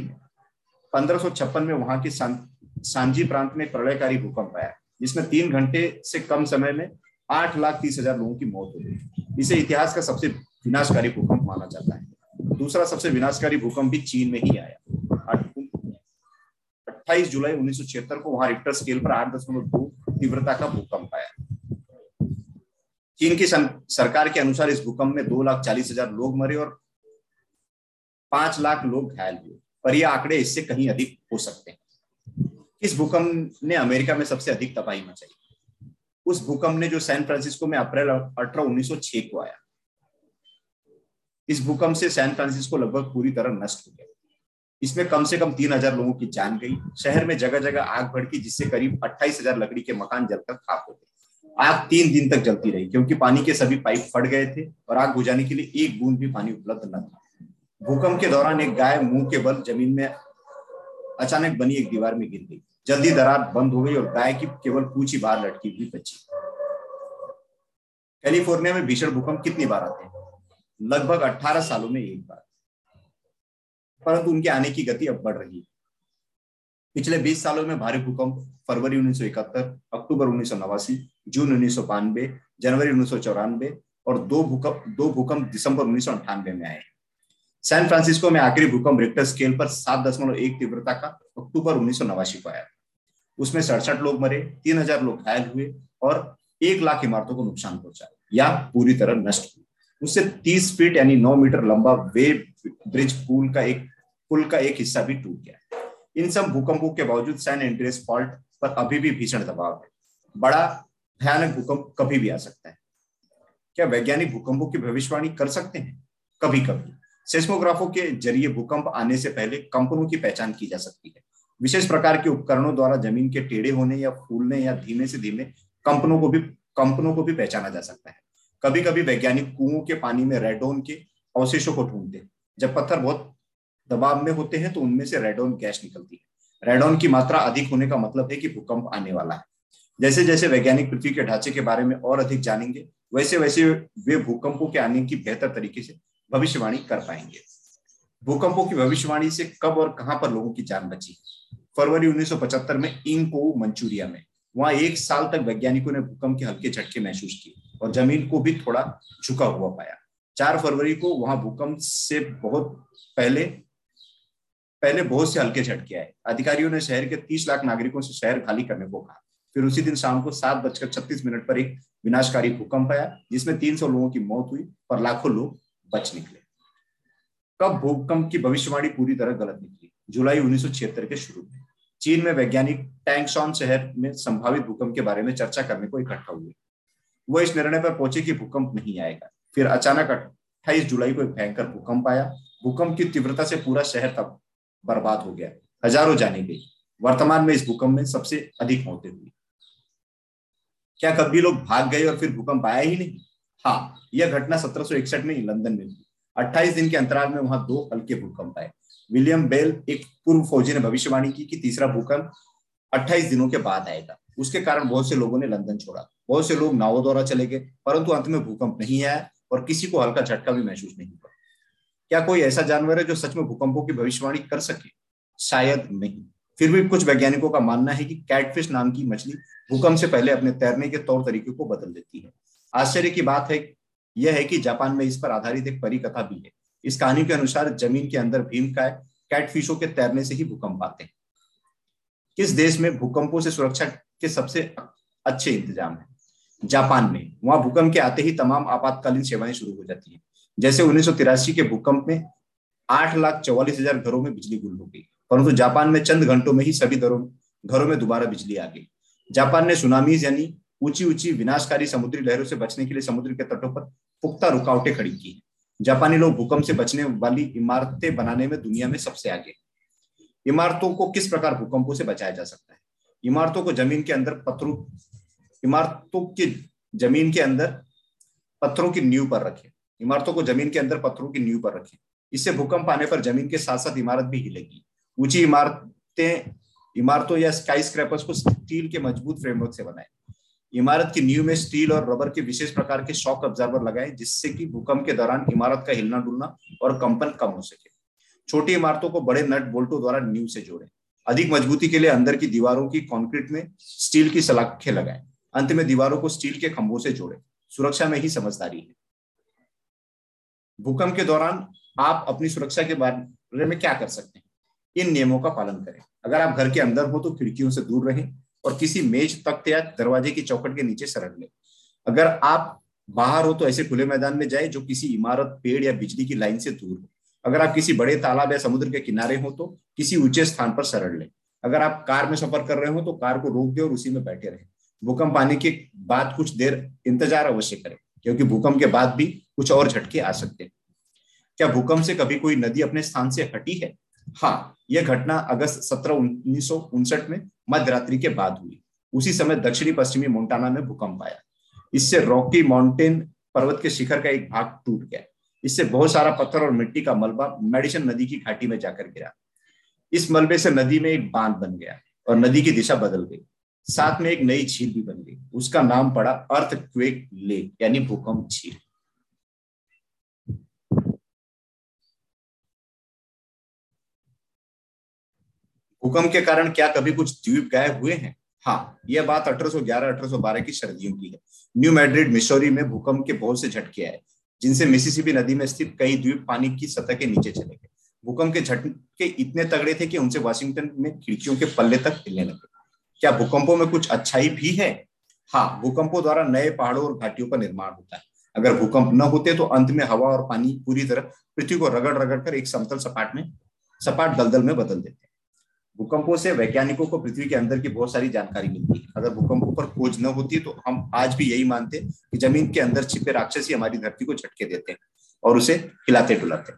पंद्रह में वहाँ के सांजी प्रांत में प्रलयकारी भूकंप आया, जिसमें तीन घंटे से कम समय में आठ लाख तीस हज़ार लोगों की मौत हो गई। इसे इतिहास का सबसे विनाशकारी भूकंप माना जाता है। दूसरा सबसे विनाशकारी भूकंप भी चीन में ही आया। अट्ठाईस जुलाई उन्नीस सौ छिहत्तर को वहाँ रिक्टर स्केल पर आठ दशमलव दो तीव्रता का भूकंप आया। चीन की सरकार के अनुसार इस भूकंप में दो लाख चालीस हज़ार लोग मरे और पाँच लाख लोग घायल हुए। पर यह आंकड़े इससे कहीं अधिक हो सकते हैं। इस भूकंप ने अमेरिका में सबसे अधिक तबाही मचाई। उस भूकंप ने जो सैन फ्रांसिस्को में अप्रैल अठारह उन्नीस को आया। इस भूकंप से सैन फ्रांसिस्को लगभग पूरी तरह नष्ट हो गया। इसमें कम से कम तीन हज़ार लोगों की जान गई। शहर में जगह जगह आग भड़की, जिससे करीब अट्ठाईस हज़ार लकड़ी के मकान जलकर खाक हो गए। आग तीन दिन तक जलती रही, क्योंकि पानी के सभी पाइप फट गए थे और आग बुझाने के लिए एक बूंद भी पानी उपलब्ध न था। भूकंप के दौरान एक गाय, मुँह के बल ज़मीन में अचानक बनी एक दीवार में गिर गई। जल्दी दरार बंद हो गई और गाय की केवल पूछी बाहर लटकी हुई बची। कैलिफ़ोर्निया में भीषण भूकंप कितनी बार आते हैं? लगभग 18 सालों में एक बार। परंतु उनके आने की गति अब बढ़ रही है। पिछले 20 सालों में भारी भूकंप फरवरी उन्नीस सौ इकहत्तर, अक्टूबर उन्नीस सौ नवासी, जून उन्नीस सौ बानवे, जनवरी उन्नीस सौ चौरानबे और दो भूकंप दो भूकंप दिसंबर उन्नीस में आए सैन फ्रांसिस्को में आखिरी भूकंप रिक्टर स्केल पर सात दशमलव एक तीव्रता का अक्टूबर उन्नीस को आया उसमें सड़सठ लोग मरे, तीन हज़ार लोग घायल हुए और एक लाख इमारतों को नुकसान पहुँचा या पूरी तरह नष्ट हुई उससे तीस फीट यानी नौ मीटर लंबा वे ब्रिज पुल का एक, पुल का एक हिस्सा भी टूट गया। इन सब भूकंपों के बावजूद सैन एंड्रेस फॉल्ट पर अभी भी भीषण दबाव है। बड़ा भयानक भूकंप कभी भी आ सकता है। क्या वैज्ञानिक भूकंपों की भविष्यवाणी कर सकते हैं? कभी कभी सेस्मोग्राफों के ज़रिए भूकंप आने से पहले कंपनों की पहचान की जा सकती है। विशेष प्रकार के उपकरणों द्वारा ज़मीन के टेढ़े होने या फूलने या धीमे से धीमे कंपनों को भी, कंपनों को भी पहचाना जा सकता है। कभी कभी वैज्ञानिक कुओं के पानी में रेडोन के अवशेषों को ढूंढते हैं। जब पत्थर बहुत दबाव में होते हैं तो उनमें से रेडोन गैस निकलती है। रेडोन की मात्रा अधिक होने का मतलब है कि भूकंप आने वाला है। जैसे जैसे वैज्ञानिक पृथ्वी के ढांचे के बारे में और अधिक जानेंगे वैसे वैसे वे भूकंपों के आने की बेहतर तरीके से भविष्यवाणी कर पाएँगे। भूकंपों की भविष्यवाणी से कब और कहाँ पर लोगों की जान बची? फरवरी 1975 में इंको मंचूरिया में। वहाँ एक साल तक वैज्ञानिकों ने भूकंप के हल्के झटके महसूस किए और ज़मीन को भी थोड़ा झुका हुआ पाया। चार फरवरी को वहाँ भूकंप से बहुत पहले पहले बहुत से हल्के झटके आए। अधिकारियों ने शहर के तीस लाख नागरिकों से शहर खाली करने को कहा। फिर उसी दिन शाम को सात बजकर छत्तीस मिनट पर एक विनाशकारी भूकंप आया, जिसमें तीन सौ लोगों की मौत हुई और लाखों लोग बच निकले। कब भूकंप की भविष्यवाणी पूरी तरह गलत निकली। जुलाई उन्नीस सौ छिहत्तर के शुरू में। चीन में वैज्ञानिक टैंगशॉन शहर में संभावित भूकंप के बारे में चर्चा करने को इकट्ठा हुए। वो इस निर्णय पर पहुँचे कि भूकंप नहीं आएगा। फिर अचानक अट्ठाईस जुलाई को एक भयंकर भूकंप आया। भूकंप की तीव्रता से पूरा शहर तब बर्बाद हो गया। हज़ारों जाने गई वर्तमान में इस भूकंप में सबसे अधिक मौतें हुई। क्या कभी लोग भाग गए और फिर भूकंप आया ही नहीं? हाँ यह घटना सत्रह सौ इकसठ में लंदन में हुई। अट्ठाईस दिन के अंतराल में वहाँ दो हल्के भूकंप आए। विलियम बेल एक पूर्व फौजी ने भविष्यवाणी की कि तीसरा भूकंप 28 दिनों के बाद आएगा। उसके कारण बहुत से लोगों ने लंदन छोड़ा। बहुत से लोग नावों द्वारा चले गए, परंतु अंत में भूकंप नहीं आया और किसी को हल्का झटका भी महसूस नहीं हुआ। क्या कोई ऐसा जानवर है जो सच में भूकंपों की भविष्यवाणी कर सके? शायद नहीं। फिर भी कुछ वैज्ञानिकों का मानना है कि कैटफिश नाम की मछली भूकंप से पहले अपने तैरने के तौर तरीके को बदल देती है। आश्चर्य की बात है यह है कि जापान में इस पर आधारित एक परी कथा भी है। इस कहानी के अनुसार ज़मीन के अंदर भीम का कैटफिशों के तैरने से ही भूकंप आते हैं। किस देश में भूकंपों से सुरक्षा के सबसे अच्छे इंतज़ाम है? जापान में। वहाँ भूकंप के आते ही तमाम आपातकालीन सेवाएँ शुरू हो जाती हैं। जैसे उन्नीस सौ तिरासी के भूकंप में आठ लाख चौवालीस हज़ार घरों में बिजली गुल हो गई, परंतु जापान में चंद घंटों में ही सभी घरों में दोबारा बिजली आ गई। जापान ने सुनामीज यानी ऊँची ऊँची विनाशकारी समुद्री लहरों से बचने के लिए समुद्र के तटों पर पुख्ता रुकावटें खड़ी की जापानी लोग भूकंप से बचने वाली इमारतें बनाने में दुनिया में सबसे आगे। इमारतों को किस प्रकार भूकंपों से बचाया जा सकता है? इमारतों को ज़मीन के अंदर पत्थरों, इमारतों के ज़मीन के अंदर पत्थरों की नींव पर रखें। इमारतों को ज़मीन के अंदर पत्थरों की नींव पर रखें। इससे भूकंप आने पर ज़मीन के साथ साथ इमारत भी हिलेगी। ऊँची इमारतें, इमारतों या स्काई स्क्रैपर्स को स्टील के मज़बूत फ्रेमवर्क से बनाए। इमारत की नींव में स्टील और रबर के विशेष प्रकार के शॉक ऑब्जर्वर लगाए, जिससे कि भूकंप के दौरान इमारत का हिलना डुलना और कंपन कम हो सके। छोटी इमारतों को बड़े नट बोल्टों द्वारा नींव से जोड़े। अधिक मजबूती के लिए अंदर की दीवारों की कंक्रीट में स्टील की सलाखें लगाए। अंत में दीवारों को स्टील के खंभों से जोड़े। सुरक्षा में ही समझदारी है। भूकंप के दौरान आप अपनी सुरक्षा के बारे में क्या कर सकते हैं? इन नियमों का पालन करें। अगर आप घर के अंदर हो तो खिड़कियों से दूर रहें। और किसी मेज तख्त या दरवाजे की चौकट के नीचे सरक ले। अगर आप बाहर हो तो ऐसे खुले मैदान में जाए जो किसी इमारत, पेड़ या बिजली की लाइन से दूर हो। अगर आप किसी बड़े तालाब या समुद्र के किनारे हो तो किसी ऊँचे स्थान पर सरड़ ले। अगर आप कार में सफ़र कर रहे हो तो कार को रोक दे और उसी में बैठे रहे। भूकंप आने के बाद कुछ देर इंतज़ार अवश्य करें, क्योंकि भूकंप के बाद भी कुछ और झटके आ सकते हैं। क्या भूकंप से कभी कोई नदी अपने स्थान से हटी है? हाँ यह घटना अगस्त सत्रह उन्नीस में मध्य रात्रि के बाद हुई। उसी समय दक्षिणी पश्चिमी मोन्टाना में भूकंप आया। इससे रॉकी माउंटेन पर्वत के शिखर का एक भाग टूट गया। इससे बहुत सारा पत्थर और मिट्टी का मलबा मेडिसन नदी की घाटी में जाकर गिरा। इस मलबे से नदी में एक बाँध बन गया और नदी की दिशा बदल गई। साथ में एक नई झील भी बन गई। उसका नाम पड़ा अर्थ क्वेक लेक, यानी भूकंप झील। भूकंप के कारण क्या कभी कुछ द्वीप गायब हुए हैं? हाँ यह बात 1811 1812 की सर्दियों की है। न्यू मैड्रिड, मिसौरी में भूकंप के बहुत से झटके आए, जिनसे मिसिसिपी नदी में स्थित कई द्वीप पानी की सतह के नीचे चले गए। भूकंप के झटके इतने तगड़े थे कि उनसे वाशिंगटन में खिड़कियों के पल्ले तक हिलने लगे। क्या भूकंपों में कुछ अच्छाई भी है? हाँ भूकंपों द्वारा नए पहाड़ों और घाटियों का निर्माण होता है। अगर भूकंप न होते तो अंत में हवा और पानी पूरी तरह पृथ्वी को रगड़ रगड़ कर एक समतल सपाट में, सपाट दलदल में बदल देते भूकंपों से वैज्ञानिकों को पृथ्वी के अंदर की बहुत सारी जानकारी मिलती है। अगर भूकंपों पर खोज न होती तो हम आज भी यही मानते कि ज़मीन के अंदर छिपे राक्षसी हमारी धरती को झटके देते हैं और उसे खिलाते डुलाते